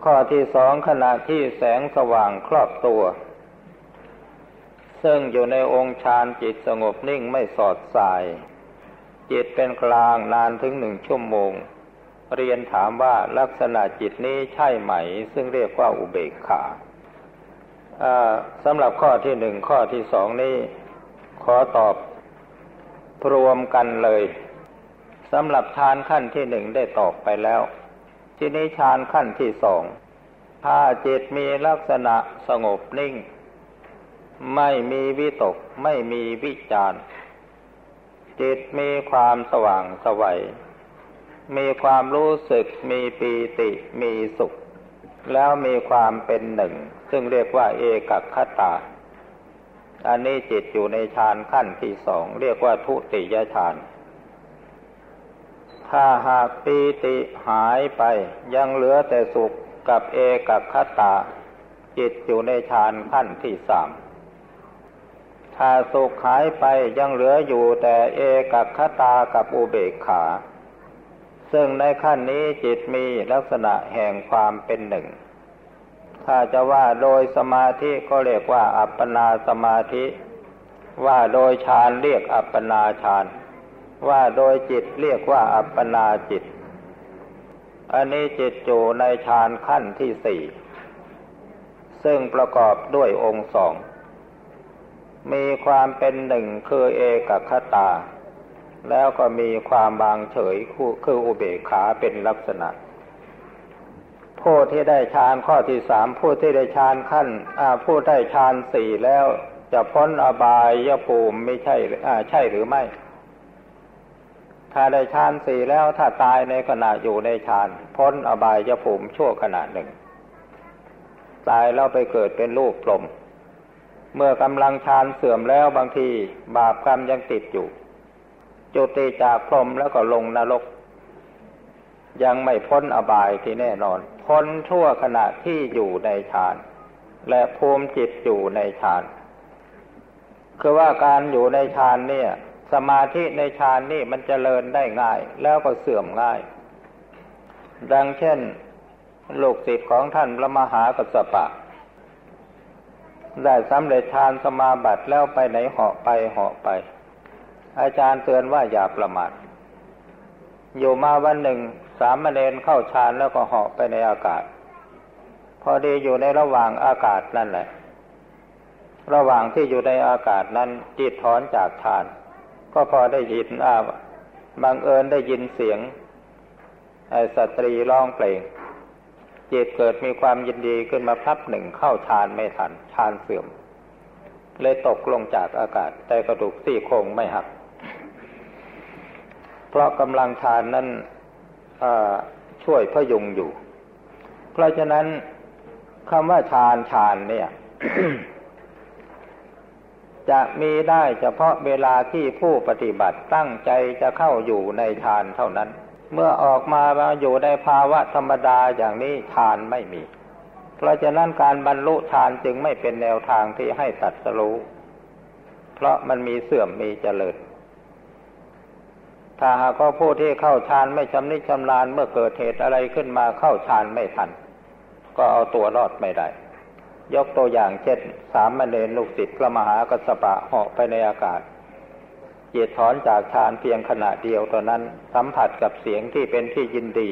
ข้อที่สองขณะที่แสงสว่างครอบตัว ซึ่งอยู่ในองค์ฌานจิตสงบนิ่งไม่สอดสาย จิตเป็นกลางนานถึงหนึ่งชั่วโมง เรียนถามว่าลักษณะจิตนี้ใช่ไหม ซึ่งเรียกว่าอุเบกขาสำหรับข้อที่หนึ่งข้อที่สองนี้ ขอตอบรวมกันเลยสำหรับฌานขั้นที่หนึ่งได้ตอบไปแล้ว ที่นี้ฌานขั้นที่สองถ้าจิตมีลักษณะสงบนิ่ง ไม่มีวิตกไม่มีวิจารจิตมีความสว่างสวัยมีความรู้สึกมีปีติมีสุข แล้วมีความเป็นหนึ่ง ซึ่งเรียกว่าเอกคตา อันนี้จิตอยู่ในฌานขั้นที่สองเรียกว่าทุติยฌาน ถ้าหากปีติหายไปยังเหลือแต่สุขกับเอกคตา จิตอยู่ในฌานขั้นที่สามถ้าสุขหายไปยังเหลืออยู่แต่เอกคตากับอุเบกขา ซึ่งในขั้นนี้จิตมีลักษณะแห่งความเป็นหนึ่ง ถ้าจะว่าโดยสมาธิก็เรียกว่าอัปปนาสมาธิ ว่าโดยฌานเรียกอัปปนาฌาน ว่าโดยจิตเรียกว่าอัปปนาจิต อันนี้จิตอยู่ในฌานขั้นที่สี่ ซึ่งประกอบด้วยองค์สอง มีความเป็นหนึ่งคือเอกคตา แล้วก็มีความบางเฉยคืออุเบกขาเป็นลักษณะ ผู้ที่ได้ฌานข้อที่สามผู้ที่ได้ฌานขั้นผู้ได้ฌานสี่แล้วจะพ้นอบายยภูมิไม่ใช่ใช่หรือไม่ ถ้าได้ฌานสี่แล้วถ้าตายในขณะอยู่ในฌานพ้นอบายยภูมิชั่วขณะหนึ่ง ตายแล้วไปเกิดเป็นรูปปลมเมื่อกำลังฌานเสื่อมแล้วบางทีบาปกรรมยังติดอยู่ จุติจากพรหมแล้วก็ลงนรก ยังไม่พ้นอบายที่แน่นอน พ้นชั่วขณะที่อยู่ในฌาน และภูมิจิตอยู่ในฌาน คือว่าการอยู่ในฌานเนี่ย สมาธิในฌานนี่มันจเจริญได้ง่าย แล้วก็เสื่อมง่าย ดังเช่นลูกศิษย์ของท่านพระมหากัสสปะ ได้สำเร็จฌานสมาบัติแล้วไปไหนเหาะไปเหาะไป อาจารย์เตือนว่าอย่าประมาทอยู่มาวันหนึ่ง สามเณรเข้าฌานแล้วก็เหาะไปในอากาศ พอดีอยู่ในระหว่างอากาศนั่นแหละ ระหว่างที่อยู่ในอากาศนั้นจิตถอนจากฌาน ก็พอได้ยินอาบังเอิญได้ยินเสียงสตรีร้องเพลงจิตเกิดมีความยินดีขึ้นมาพับหนึ่งเข้าฌานไม่ทันฌานเสื่อม เลยตกลงจากอากาศ แต่กระดูกซี่โครงไม่หัก เพราะกำลังฌานนั้น ช่วยพยุงอยู่ เพราะฉะนั้นคำว่าฌานฌานเนี่ย จะมีได้เฉพาะเวลาที่ผู้ปฏิบัติตั้งใจจะเข้าอยู่ในฌานเท่านั้น เมื่อออกมาาอยู่ในภาวะธรรมดาอย่างนี้ฌานไม่มี เพราะฉะนั้นการบรรลุฌานจึงไม่เป็นแนวทางที่ให้ตัดสรู้เพราะมันมีเสื่อมมีเจริญ ถ้าหากว่าผู้ที่เข้าฌานไม่ชำนิชำนาญเมื่อเกิดเหตุอะไรขึ้นมาเข้าฌานไม่ทัน ก็เอาตัวรอดไม่ได้ ยกตัวอย่างเช่นสามเณรลูกศิษย์พระมหากัสปะเหาะไปในอากาศจิตถอนจากฌานเพียงขณะเดียวตอนนั้นสัมผัสกับเสียงที่เป็นที่ยินดี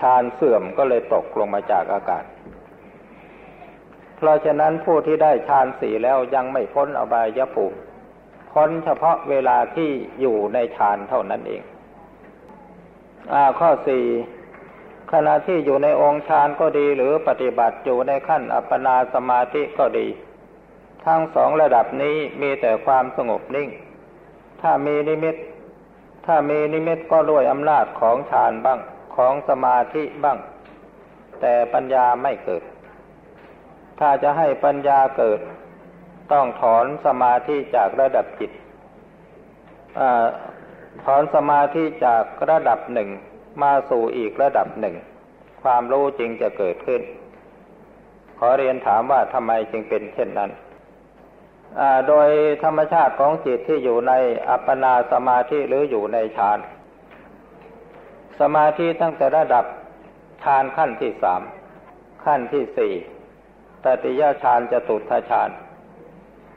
ฌานเสื่อมก็เลยตกลงมาจากอากาศ เพราะฉะนั้นผู้ที่ได้ฌานสี่แล้วยังไม่พ้นอบายภูมิ พ้นเฉพาะเวลาที่อยู่ในฌานเท่านั้นเองอข้อสี่ขณะที่อยู่ในองค์ฌานก็ดีหรือปฏิบัติอยู่ในขั้นอัปปนาสมาธิก็ดี ทั้งสองระดับนี้มีแต่ความสงบนิ่ง ถ้ามีนิมิต ถ้ามีนิมิตก็ด้วยอำนาจของฌานบ้างของสมาธิบ้าง แต่ปัญญาไม่เกิด ถ้าจะให้ปัญญาเกิด ต้องถอนสมาธิจากระดับจิตอถอนสมาธิจากระดับหนึ่งมาสู่อีกระดับหนึ่ง ความรู้จริงจะเกิดขึ้น ขอเรียนถามว่าทำไมจึงเป็นเช่นนั้นโดยธรรมชาติของจิตที่อยู่ในอัปปนาสมาธิหรืออยู่ในฌาน สมาธิตั้งแต่ระดับฌานขั้นที่สามขั้นที่สี่ตติยฌานจะตุทฌาน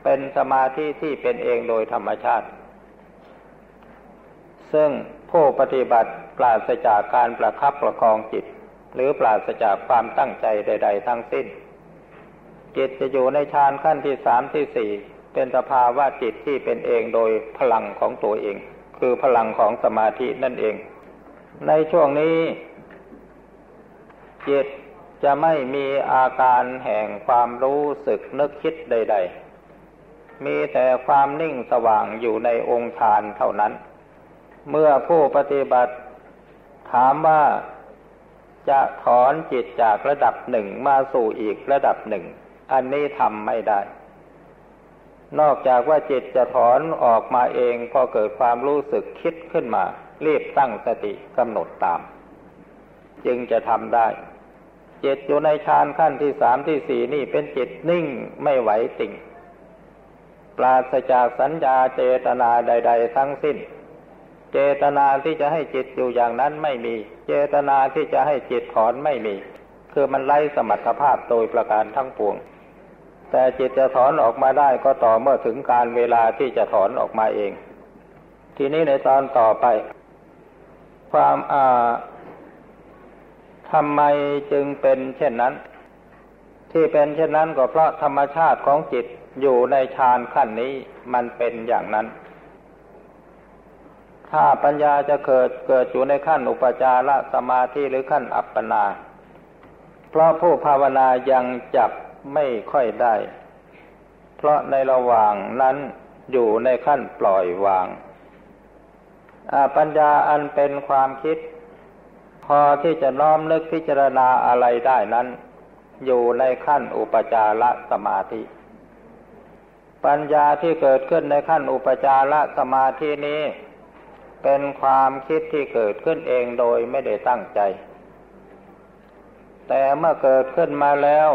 เป็นสมาธิที่เป็นเองโดยธรรมชาติ ซึ่งผู้ปฏิบัติปราศจากการประคับประคองจิต หรือปราศจากความตั้งใจใด ๆ ทั้งสิ้น จิตจะอยู่ในฌานขั้นที่สามที่สี่เป็นสภาวะจิตที่เป็นเองโดยพลังของตัวเอง คือพลังของสมาธินั่นเอง ในช่วงนี้ จิตจะไม่มีอาการแห่งความรู้สึกนึกคิดใด ๆ มีแต่ความนิ่งสว่างอยู่ในองค์ฌานเท่านั้น เมื่อผู้ปฏิบัติถามว่าจะถอนจิตจากระดับหนึ่งมาสู่อีกระดับหนึ่ง อันนี้ทำไม่ได้ นอกจากว่าจิตจะถอนออกมาเองพอเกิดความรู้สึกคิดขึ้นมา รีบตั้งสติกำหนดตาม จึงจะทำได้ จิตอยู่ในฌานขั้นที่สามที่สี่นี่เป็นจิตนิ่งไม่ไหวติ่ง ปราศจากสัญญาเจตนาใด ๆ ทั้งสิ้น เจตนาที่จะให้จิตอยู่อย่างนั้นไม่มี เจตนาที่จะให้จิตถอนไม่มี คือมันไล่สมรรถภาพโดยประการทั้งปวง แต่จิตจะถอนออกมาได้ก็ต่อเมื่อถึงการเวลาที่จะถอนออกมาเอง ทีนี้ในตอนต่อไป ความอ่าทำไมจึงเป็นเช่นนั้น ที่เป็นเช่นนั้นก็เพราะธรรมชาติของจิต อยู่ในฌานขั้นนี้มันเป็นอย่างนั้น ถ้าปัญญาจะเกิดเกิดอยู่ในขั้นอุปจารสมาธิหรือขั้นอัปปนา เพราะผู้ภาวนายังจับไม่ค่อยได้ เพราะในระหว่างนั้นอยู่ในขั้นปล่อยวาง ปัญญาอันเป็นความคิด พอที่จะน้อมนึกพิจารณาอะไรได้นั้น อยู่ในขั้นอุปจารสมาธิ ปัญญาที่เกิดขึ้นในขั้นอุปจารสมาธินี้ เป็นความคิดที่เกิดขึ้นเองโดยไม่ได้ตั้งใจ แต่เมื่อเกิดขึ้นมาแล้ว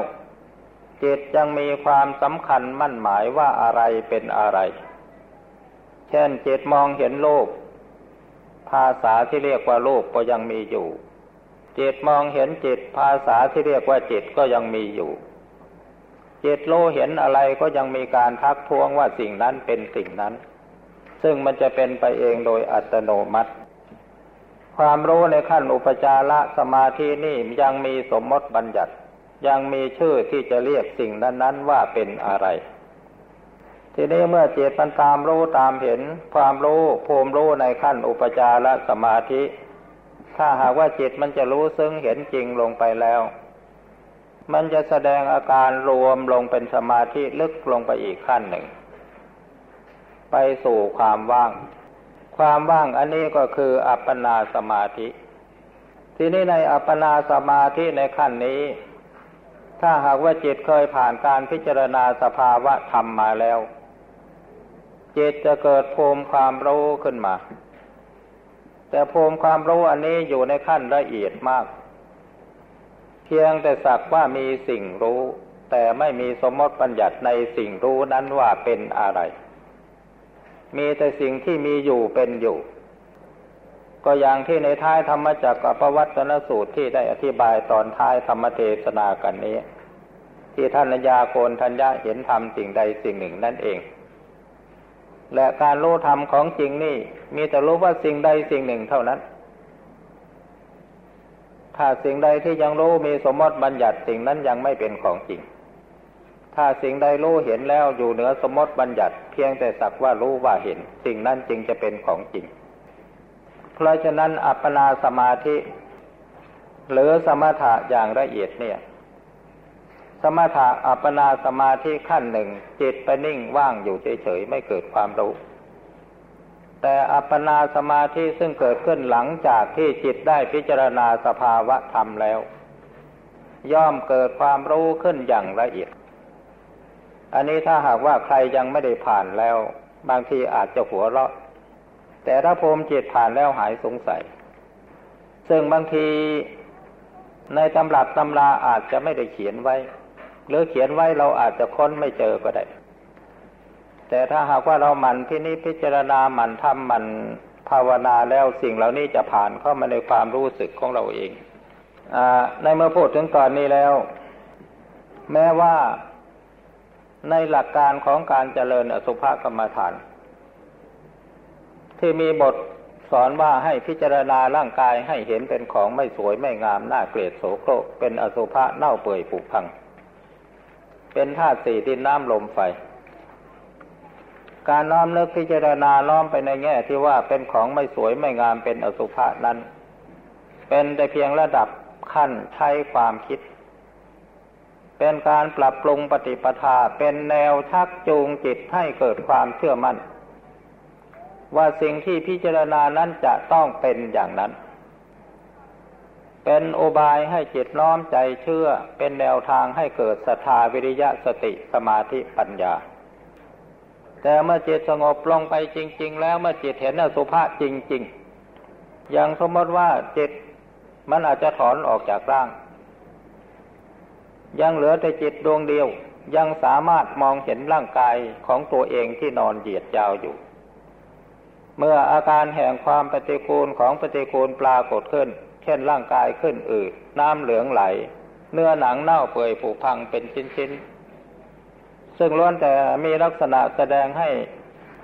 จิตยังมีความสำคัญมั่นหมายว่าอะไรเป็นอะไร เช่นจิตมองเห็นโลก ภาษาที่เรียกว่ารูปก็ยังมีอยู่ จิตมองเห็นจิตภาษาที่เรียกว่าจิตก็ยังมีอยู่ จิตโลเห็นอะไรก็ยังมีการทักท้วงว่าสิ่งนั้นเป็นสิ่งนั้น ซึ่งมันจะเป็นไปเองโดยอัตโนมัติ ความรู้ในขั้นอุปจารสมาธินี่ยังมีสมมติบัญญัติ ยังมีชื่อที่จะเรียกสิ่งนั้นๆว่าเป็นอะไร ทีนี้เมื่อจิตมันตามรู้ตามเห็น ความรู้ภูมิรู้ในขั้นอุปจารสมาธิ ถ้าหากว่าจิตมันจะรู้ซึ้งเห็นจริงลงไปแล้ว มันจะแสดงอาการรวมลงเป็นสมาธิลึกลงไปอีกขั้นหนึ่ง ไปสู่ความว่าง ความว่างอันนี้ก็คืออัปปนาสมาธิ ทีนี้ในอัปปนาสมาธิในขั้นนี้ ถ้าหากว่าจิตเคยผ่านการพิจารณาสภาวะธรรมมาแล้ว จิตจะเกิดภูมิความรู้ขึ้นมา แต่ภูมิความรู้อันนี้อยู่ในขั้นละเอียดมาก เพียงแต่สักว่ามีสิ่งรู้ แต่ไม่มีสมมติปัญญัติในสิ่งรู้นั้นว่าเป็นอะไร มีแต่สิ่งที่มีอยู่เป็นอยู่ ก็อย่างที่ในท้ายธรรมจักรปวัตนสูตรที่ได้อธิบายตอนท้ายธรรมเทศนากันนี้ ที่ท่านญาโกนทัญญาเห็นธรรมสิ่งใดสิ่งหนึ่งนั่นเอง และการรู้ธรรมของจริงนี่ มีแต่รู้ว่าสิ่งใดสิ่งหนึ่งเท่านั้น ถ้าสิ่งใดที่ยังรู้มีสมมติบัญญัติสิ่งนั้นยังไม่เป็นของจริง ถ้าสิ่งใดรู้เห็นแล้วอยู่เหนือสมมติบัญญัติ เพียงแต่สักว่ารู้ว่าเห็น สิ่งนั้นจึงจะเป็นของจริง เพราะฉะนั้นอัปปนาสมาธิ หรือสมถะอย่างละเอียดเนี่ย สมถะอัปปนาสมาธิขั้นหนึ่ง จิตไปนิ่งว่างอยู่เฉยๆไม่เกิดความรู้ แต่อัปปนาสมาธิซึ่งเกิดขึ้นหลังจากที่จิตได้พิจารณาสภาวะธรรมแล้ว ย่อมเกิดความรู้ขึ้นอย่างละเอียด อันนี้ถ้าหากว่าใครยังไม่ได้ผ่านแล้ว บางทีอาจจะหัวเราะ แต่ถ้าภูมิจิตผ่านแล้วหายสงสัย ซึ่งบางทีในตำรับตำราอาจจะไม่ได้เขียนไว้ หรือเขียนไว้เราอาจจะค้นไม่เจอก็ได้ แต่ถ้าหากว่าเราหมั่นที่นี้พิจารณาหมั่นทำหมั่นภาวนาแล้วสิ่งเหล่านี้จะผ่านเข้ามาในความรู้สึกของเราเองอในเมื่อพูดถึงตอนนี้แล้ว แม้ว่าในหลักการของการเจริญอสุภกรรมฐาน ที่มีบทสอนว่าให้พิจารณาร่างกายให้เห็นเป็นของไม่สวยไม่งามน่าเกลียดโสโครกเป็นอสุภะเน่าเปื่อยผุพัง เป็นธาตุสี่ดินน้ำลมไฟ การน้อมนึกพิจารณาล้อมไปในแง่ที่ว่าเป็นของไม่สวยไม่งามเป็นอสุภะนั้น เป็นแต่เพียงระดับขั้นใช้ความคิด เป็นการปรับปรุงปฏิปทาเป็นแนวชักจูงจิตให้เกิดความเชื่อมั่น ว่าสิ่งที่พิจารณานั้นจะต้องเป็นอย่างนั้น เป็นโอบายให้จิตน้อมใจเชื่อ เป็นแนวทางให้เกิดศรัทธาวิริยะสติสมาธิปัญญา แต่เมื่อจิตสงบลงไปจริง ๆ แล้วเมื่อจิตเห็นอสุภะจริง ๆ อย่างสมมติว่าจิตมันอาจจะถอนออกจากร่าง ยังเหลือแต่จิตดวงเดียว ยังสามารถมองเห็นร่างกายของตัวเองที่นอนเหยียดยาวอยู่ เมื่ออาการแห่งความปฏิกูลของปฏิกูลปรากฏขึ้น เช่นร่างกายขึ้นอืดน้ำเหลืองไหล เนื้อหนังเน่าเปื่อยผุพังเป็นชิ้นๆ ซึ่งล้วนแต่มีลักษณะแสดงให้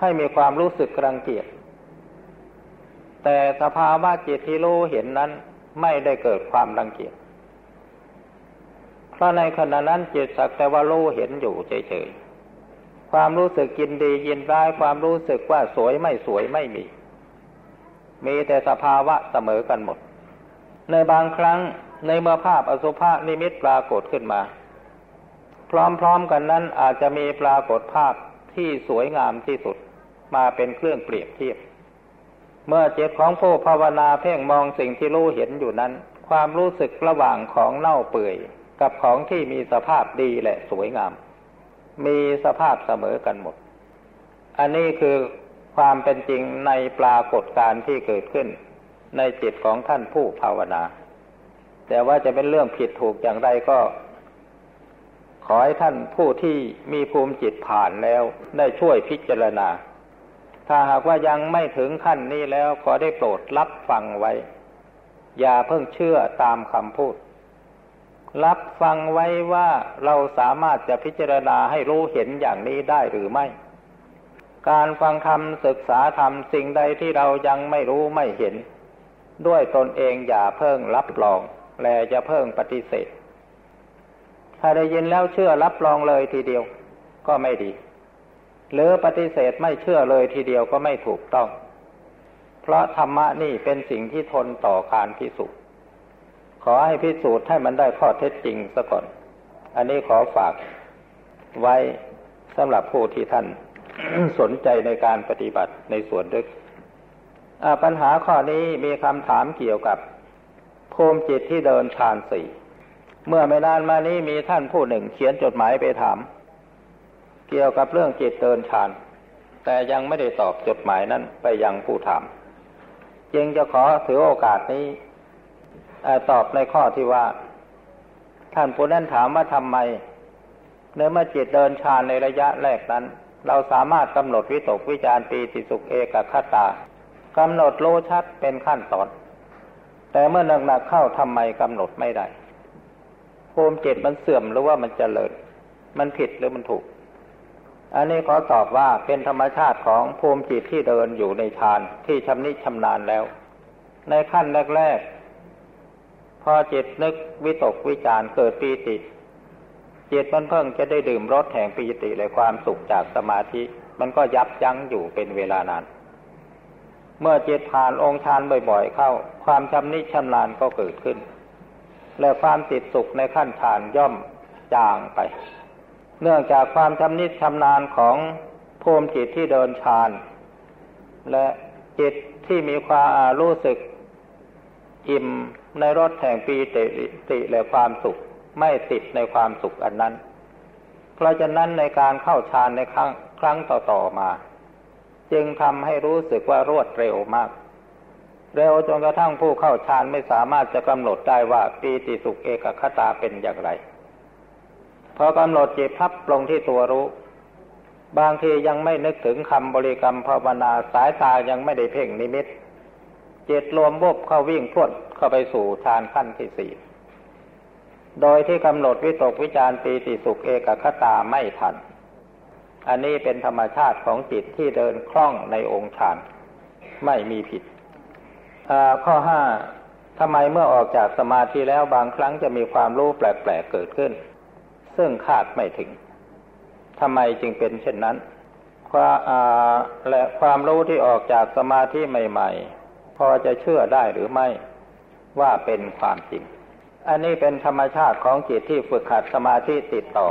ให้มีความรู้สึกรังเกียจ แต่สภาวะจิตที่รู้เห็นนั้นไม่ได้เกิดความรังเกียจ เพราะในขณะนั้นจิตสักแต่ว่ารู้เห็นอยู่เฉยๆ ความรู้สึกกินดียินร้ายความรู้สึกว่าสวยไม่สวยไม่มี มีแต่สภาวะเสมอกันหมด ในบางครั้งในเมื่อภาพอสุภะนิมิตปรากฏขึ้นมา พร้อมๆกันนั้นอาจจะมีปรากฏภาพที่สวยงามที่สุดมาเป็นเครื่องเปรียบเทียบ เมื่อจิตของผู้ภาวนาเพ่งมองสิ่งที่รู้เห็นอยู่นั้น ความรู้สึกระหว่างของเน่าเปื่อยกับของที่มีสภาพดีและสวยงาม มีสภาพเสมอกันหมด อันนี้คือความเป็นจริงในปรากฏการณ์ที่เกิดขึ้น ในจิตของท่านผู้ภาวนา แต่ว่าจะเป็นเรื่องผิดถูกอย่างไรก็ ขอให้ท่านผู้ที่มีภูมิจิตผ่านแล้วได้ช่วยพิจารณา ถ้าหากว่ายังไม่ถึงขั้นนี้แล้วขอได้โปรดรับฟังไว้ อย่าเพิ่งเชื่อตามคำพูด รับฟังไว้ว่าเราสามารถจะพิจารณาให้รู้เห็นอย่างนี้ได้หรือไม่ การฟังคำศึกษาธรรมสิ่งใดที่เรายังไม่รู้ไม่เห็น ด้วยตนเองอย่าเพิ่งรับรอง และจะเพิ่งปฏิเสธ ถ้าได้ยินแล้วเชื่อรับรองเลยทีเดียวก็ไม่ดี หรือปฏิเสธไม่เชื่อเลยทีเดียวก็ไม่ถูกต้อง เพราะธรรมะนี่เป็นสิ่งที่ทนต่อการพิสูจน์ ขอให้พิสูจน์ให้มันได้ข้อเท็จจริงซะก่อน อันนี้ขอฝากไว้สำหรับผู้ที่ท่านสนใจในการปฏิบัติในส่วนลึก ปัญหาข้อนี้มีคำถามเกี่ยวกับภูมิจิตที่เดินฌานสี่ เมื่อไม่นานมานี้มีท่านผู้หนึ่งเขียนจดหมายไปถาม เกี่ยวกับเรื่องจิตเดินฌาน แต่ยังไม่ได้ตอบจดหมายนั้นไปยังผู้ถาม จึงจะขอถือโอกาสนี้ตอบในข้อที่ว่า ท่านผู้นั้นถามว่าทำไมในเมื่อจิตเดินฌานในระยะแรกนั้น เราสามารถกำหนดวิตกวิจารปีติสุขเอกคตากำหนดโลชัดเป็นขั้นตอน แต่เมื่อหนักๆเข้าทำไมกำหนดไม่ได้ ภูมิจิตมันเสื่อมหรือว่ามันเจริญ มันผิดหรือมันถูก อันนี้ขอตอบว่าเป็นธรรมชาติของภูมิจิตที่เดินอยู่ในฌานที่ชำนิชำนาญแล้ว ในขั้นแรก ๆ พอจิตนึกวิตกวิจารเกิดปีติจิตมันเพิ่งจะได้ดื่มรสแห่งปีติและความสุขจากสมาธิ มันก็ยับยั้งอยู่เป็นเวลานาน เมื่อจิตผ่านองค์ฌานบ่อยๆ เข้า ความชำนิชำนาญก็เกิดขึ้น และความติดสุขในขั้นฌานย่อมจางไป เนื่องจากความชำนิชำนาญของภูมิจิตที่เดินฌาน และจิตที่มีความรู้สึกอิ่มในรสแห่งปีติติและความสุขไม่ติดในความสุขอันนั้น เพราะฉะนั้นในการเข้าฌานในครั้งครั้งต่อ ๆ มา จึงทำให้รู้สึกว่ารวดเร็วมาก เร็วจนกระทั่งผู้เข้าฌานไม่สามารถจะกำหนดได้ว่าปีติสุขเอกคตาเป็นอย่างไร พอกำหนดจิตพับลงที่ตัวรู้ บางทียังไม่นึกถึงคำบริกรรมภาวนาสายตายังไม่ได้เพ่งนิมิตจิตรวมบวบเข้าวิ่งพรวดเข้าไปสู่ฌานขั้นที่สี่โดยที่กำหนดวิตกวิจารปีติสุขเอกคตาไม่ทัน อันนี้เป็นธรรมชาติของจิตที่เดินคล่องในองค์ฌานไม่มีผิด ข้อห้าทำไมเมื่อออกจากสมาธิแล้วบางครั้งจะมีความรู้แปลกๆเกิดขึ้น ซึ่งคาดไม่ถึงทำไมจึงเป็นเช่นนั้นความและความรู้ที่ออกจากสมาธิใหม่ ๆ พอจะเชื่อได้หรือไม่ว่าเป็นความจริง อันนี้เป็นธรรมชาติของจิตที่ฝึกขัดสมาธิติดต่อ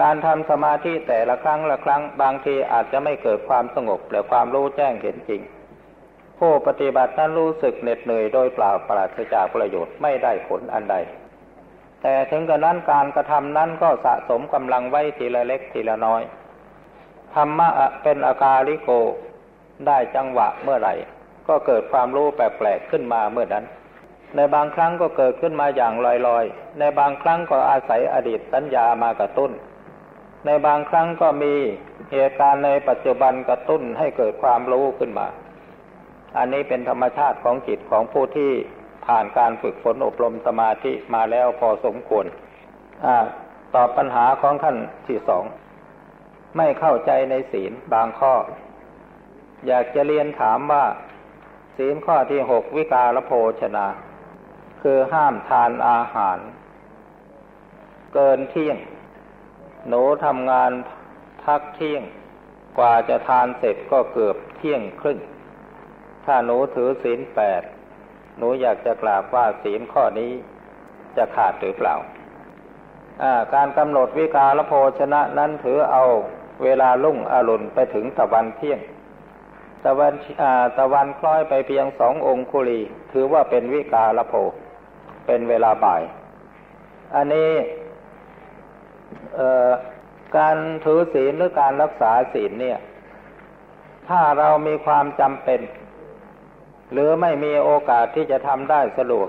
การทำสมาธิแต่ละครั้งละครั้งบางทีอาจจะไม่เกิดความสงบหรือความรู้แจ้งเห็นจริง ผู้ปฏิบัตินั้นรู้สึกเหน็ดเหนื่อยโดยเปล่าปราศจากประโยชน์ไม่ได้ผลอันใด แต่ถึงกระนั้นการกระทำนั้นก็สะสมกำลังไว้ทีละเล็กทีละน้อย ธรรมะเป็นอาการลิโกได้จังหวะเมื่อไหร่ ก็เกิดความรู้แปลกๆขึ้นมาเมื่อนั้น ในบางครั้งก็เกิดขึ้นมาอย่างลอยๆ ในบางครั้งก็อาศัยอดีตสัญญามากระตุ้น ในบางครั้งก็มีเหตุการณ์ในปัจจุบันกระตุ้นให้เกิดความรู้ขึ้นมา อันนี้เป็นธรรมชาติของจิตของผู้ที่ผ่านการฝึกฝนอบรมสมาธิมาแล้วพอสมควรอตอบปัญหาของท่านที่สอง ไม่เข้าใจในศีลบางข้อ อยากจะเรียนถามว่า ศีลข้อที่หกวิกาลโภชนา คือห้ามทานอาหาร เกินเที่ยง หนูทำงานพักเที่ยง กว่าจะทานเสร็จก็เกือบเที่ยงครึ่ง ถ้าหนูถือศีลแปดหนูอยากจะกราบว่าศีลข้อนี้จะขาดหรือเปล่า การกำหนดวิกาลโภชนะนั้นถือเอาเวลาลุ่งอรุณไปถึงตะวันเที่ยง ตะวันตะวันคล้อยไปเพียงสององคุลี ถือว่าเป็นวิกาลโภ เป็นเวลาบ่าย อันนี้การถือศีลหรือการรักษาศีลเนี่ย ถ้าเรามีความจำเป็น หรือไม่มีโอกาสที่จะทำได้สะดวก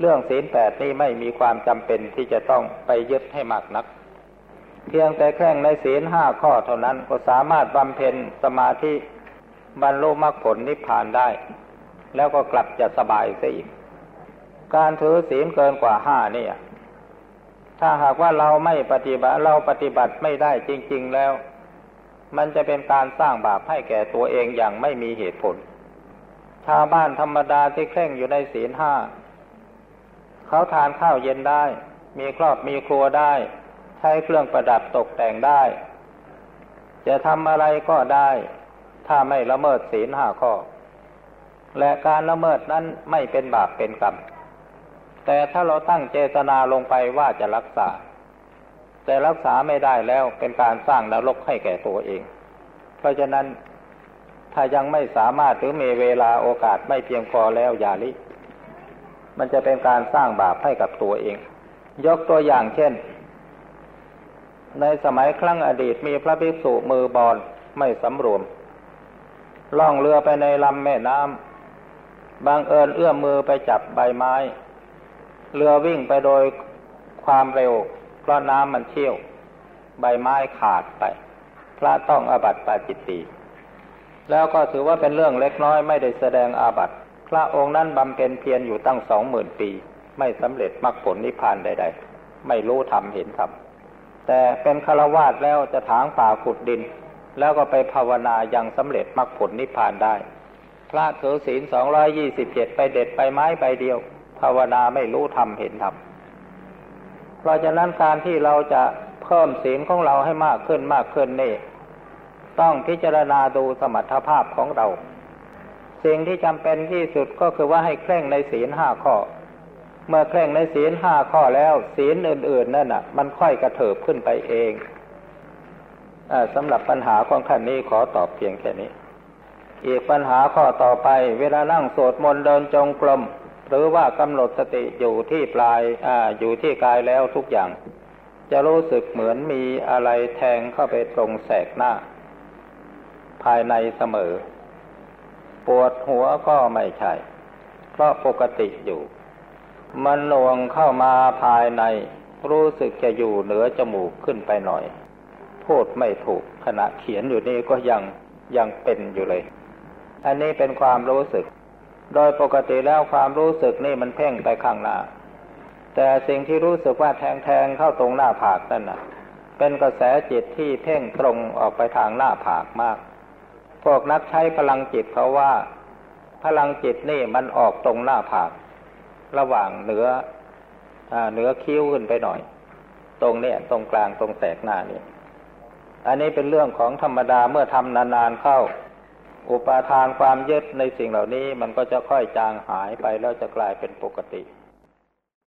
เรื่องศีลแปดนี้ไม่มีความจำเป็นที่จะต้องไปยึดให้มากนัก เพียงแต่แข่งในศีลห้าข้อเท่านั้นก็สามารถบำเพ็ญสมาธิบรรลุมรรคผลนิพพานได้ แล้วก็กลับจะสบายซะอีกการถือศีลเกินกว่าห้านี่ถ้าหากว่าเราไม่ปฏิบัติเราปฏิบัติไม่ได้จริง ๆแล้ว มันจะเป็นการสร้างบาปให้แก่ตัวเองอย่างไม่มีเหตุผลาวบ้านธรรมดาที่เคร่งอยู่ในศีลห้าเขาทานข้าวเย็นได้ มีครอบมีครัวได้ ใช้เครื่องประดับตกแต่งได้ จะทำอะไรก็ได้ ถ้าไม่ละเมิดศีลห้าข้อ และการละเมิดนั้นไม่เป็นบาปเป็นกรรม แต่ถ้าเราตั้งเจตนาลงไปว่าจะรักษา แต่รักษาไม่ได้แล้วเป็นการสร้างนรกให้แก่ตัวเอง เพราะฉะนั้น ถ้ายังไม่สามารถหรือมีเวลาโอกาสไม่เพียงพอแล้วอย่าลิ มันจะเป็นการสร้างบาปให้กับตัวเอง ยกตัวอย่างเช่น ในสมัยครั้งอดีตมีพระภิกษุมือบอลไม่สำรวม ล่องเรือไปในลำแม่น้ำบางเอิญเอื้อมมือไปจับใบไม้ เรือวิ่งไปโดยความเร็ว เพราะน้ำมันเชี่ยว ใบไม้ขาดไป พระต้องอบัติปาจิตตี แล้วก็ถือว่าเป็นเรื่องเล็กน้อยไม่ได้แสดงอาบัติ พระองค์นั้นบำเพ็ญเพียรอยู่ตั้งสองหมื่นปี ไม่สำเร็จมรรคผลนิพพานใด ๆ ไม่รู้ธรรมเห็นธรรมแต่เป็นฆราวาสแล้วจะถางป่าขุดดิน แล้วก็ไปภาวนายังสำเร็จมรรคผลนิพพานได้ พระถือศีลสองร้อยยี่สิบเจ็ดไปเด็ดไปไม้ใบเดียว ภาวนาไม่รู้ทำเห็นทำเพราะฉะนั้นการที่เราจะเพิ่มศีลของเราให้มากขึ้นมากขึ้นนี่ ต้องพิจารณาดูสมรรถภาพของเรา สิ่งที่จำเป็นที่สุดก็คือว่าให้เคร่งในศีลห้าข้อ เมื่อเคร่งในศีลห้าข้อแล้วศีลอื่น ๆ นั่นอะ มันค่อยกระเถิบขึ้นไปเองอสำหรับปัญหาของท่านนี้ขอตอบเพียงแค่นี้ อีกปัญหาข้อต่อไป เวลานั่งสวดมนต์เดินจงกรมหรือว่ากำหนดสติอยู่ที่ปลายออยู่ที่กายแล้วทุกอย่าง จะรู้สึกเหมือนมีอะไรแทงเข้าไปตรงแสกหน้า ภายในเสมอ ปวดหัวก็ไม่ใช่ เพราะปกติอยู่ มันหน่วงเข้ามาภายใน รู้สึกจะอยู่เหนือจมูกขึ้นไปหน่อย พูดไม่ถูกขณะเขียนอยู่นี่ก็ยังยังเป็นอยู่เลย อันนี้เป็นความรู้สึก โดยปกติแล้วความรู้สึกนี่มันเพ่งไปข้างหน้า แต่สิ่งที่รู้สึกว่าแทงแทงเข้าตรงหน้าผากนั่นน่ะเป็นกระแสจิตที่เพ่งตรงออกไปทางหน้าผากมาก พวกนักใช้พลังจิตเขาว่า พลังจิตนี่มันออกตรงหน้าผากระหว่างเหนือเหนือคิ้วขึ้นไปหน่อย ตรงเนี้ยตรงกลางตรงแสกหน้านี่อันนี้เป็นเรื่องของธรรมดาเมื่อทำนานๆเข้า อุปาทานความยึดในสิ่งเหล่านี้มันก็จะค่อยจางหายไปแล้วจะกลายเป็นปกติ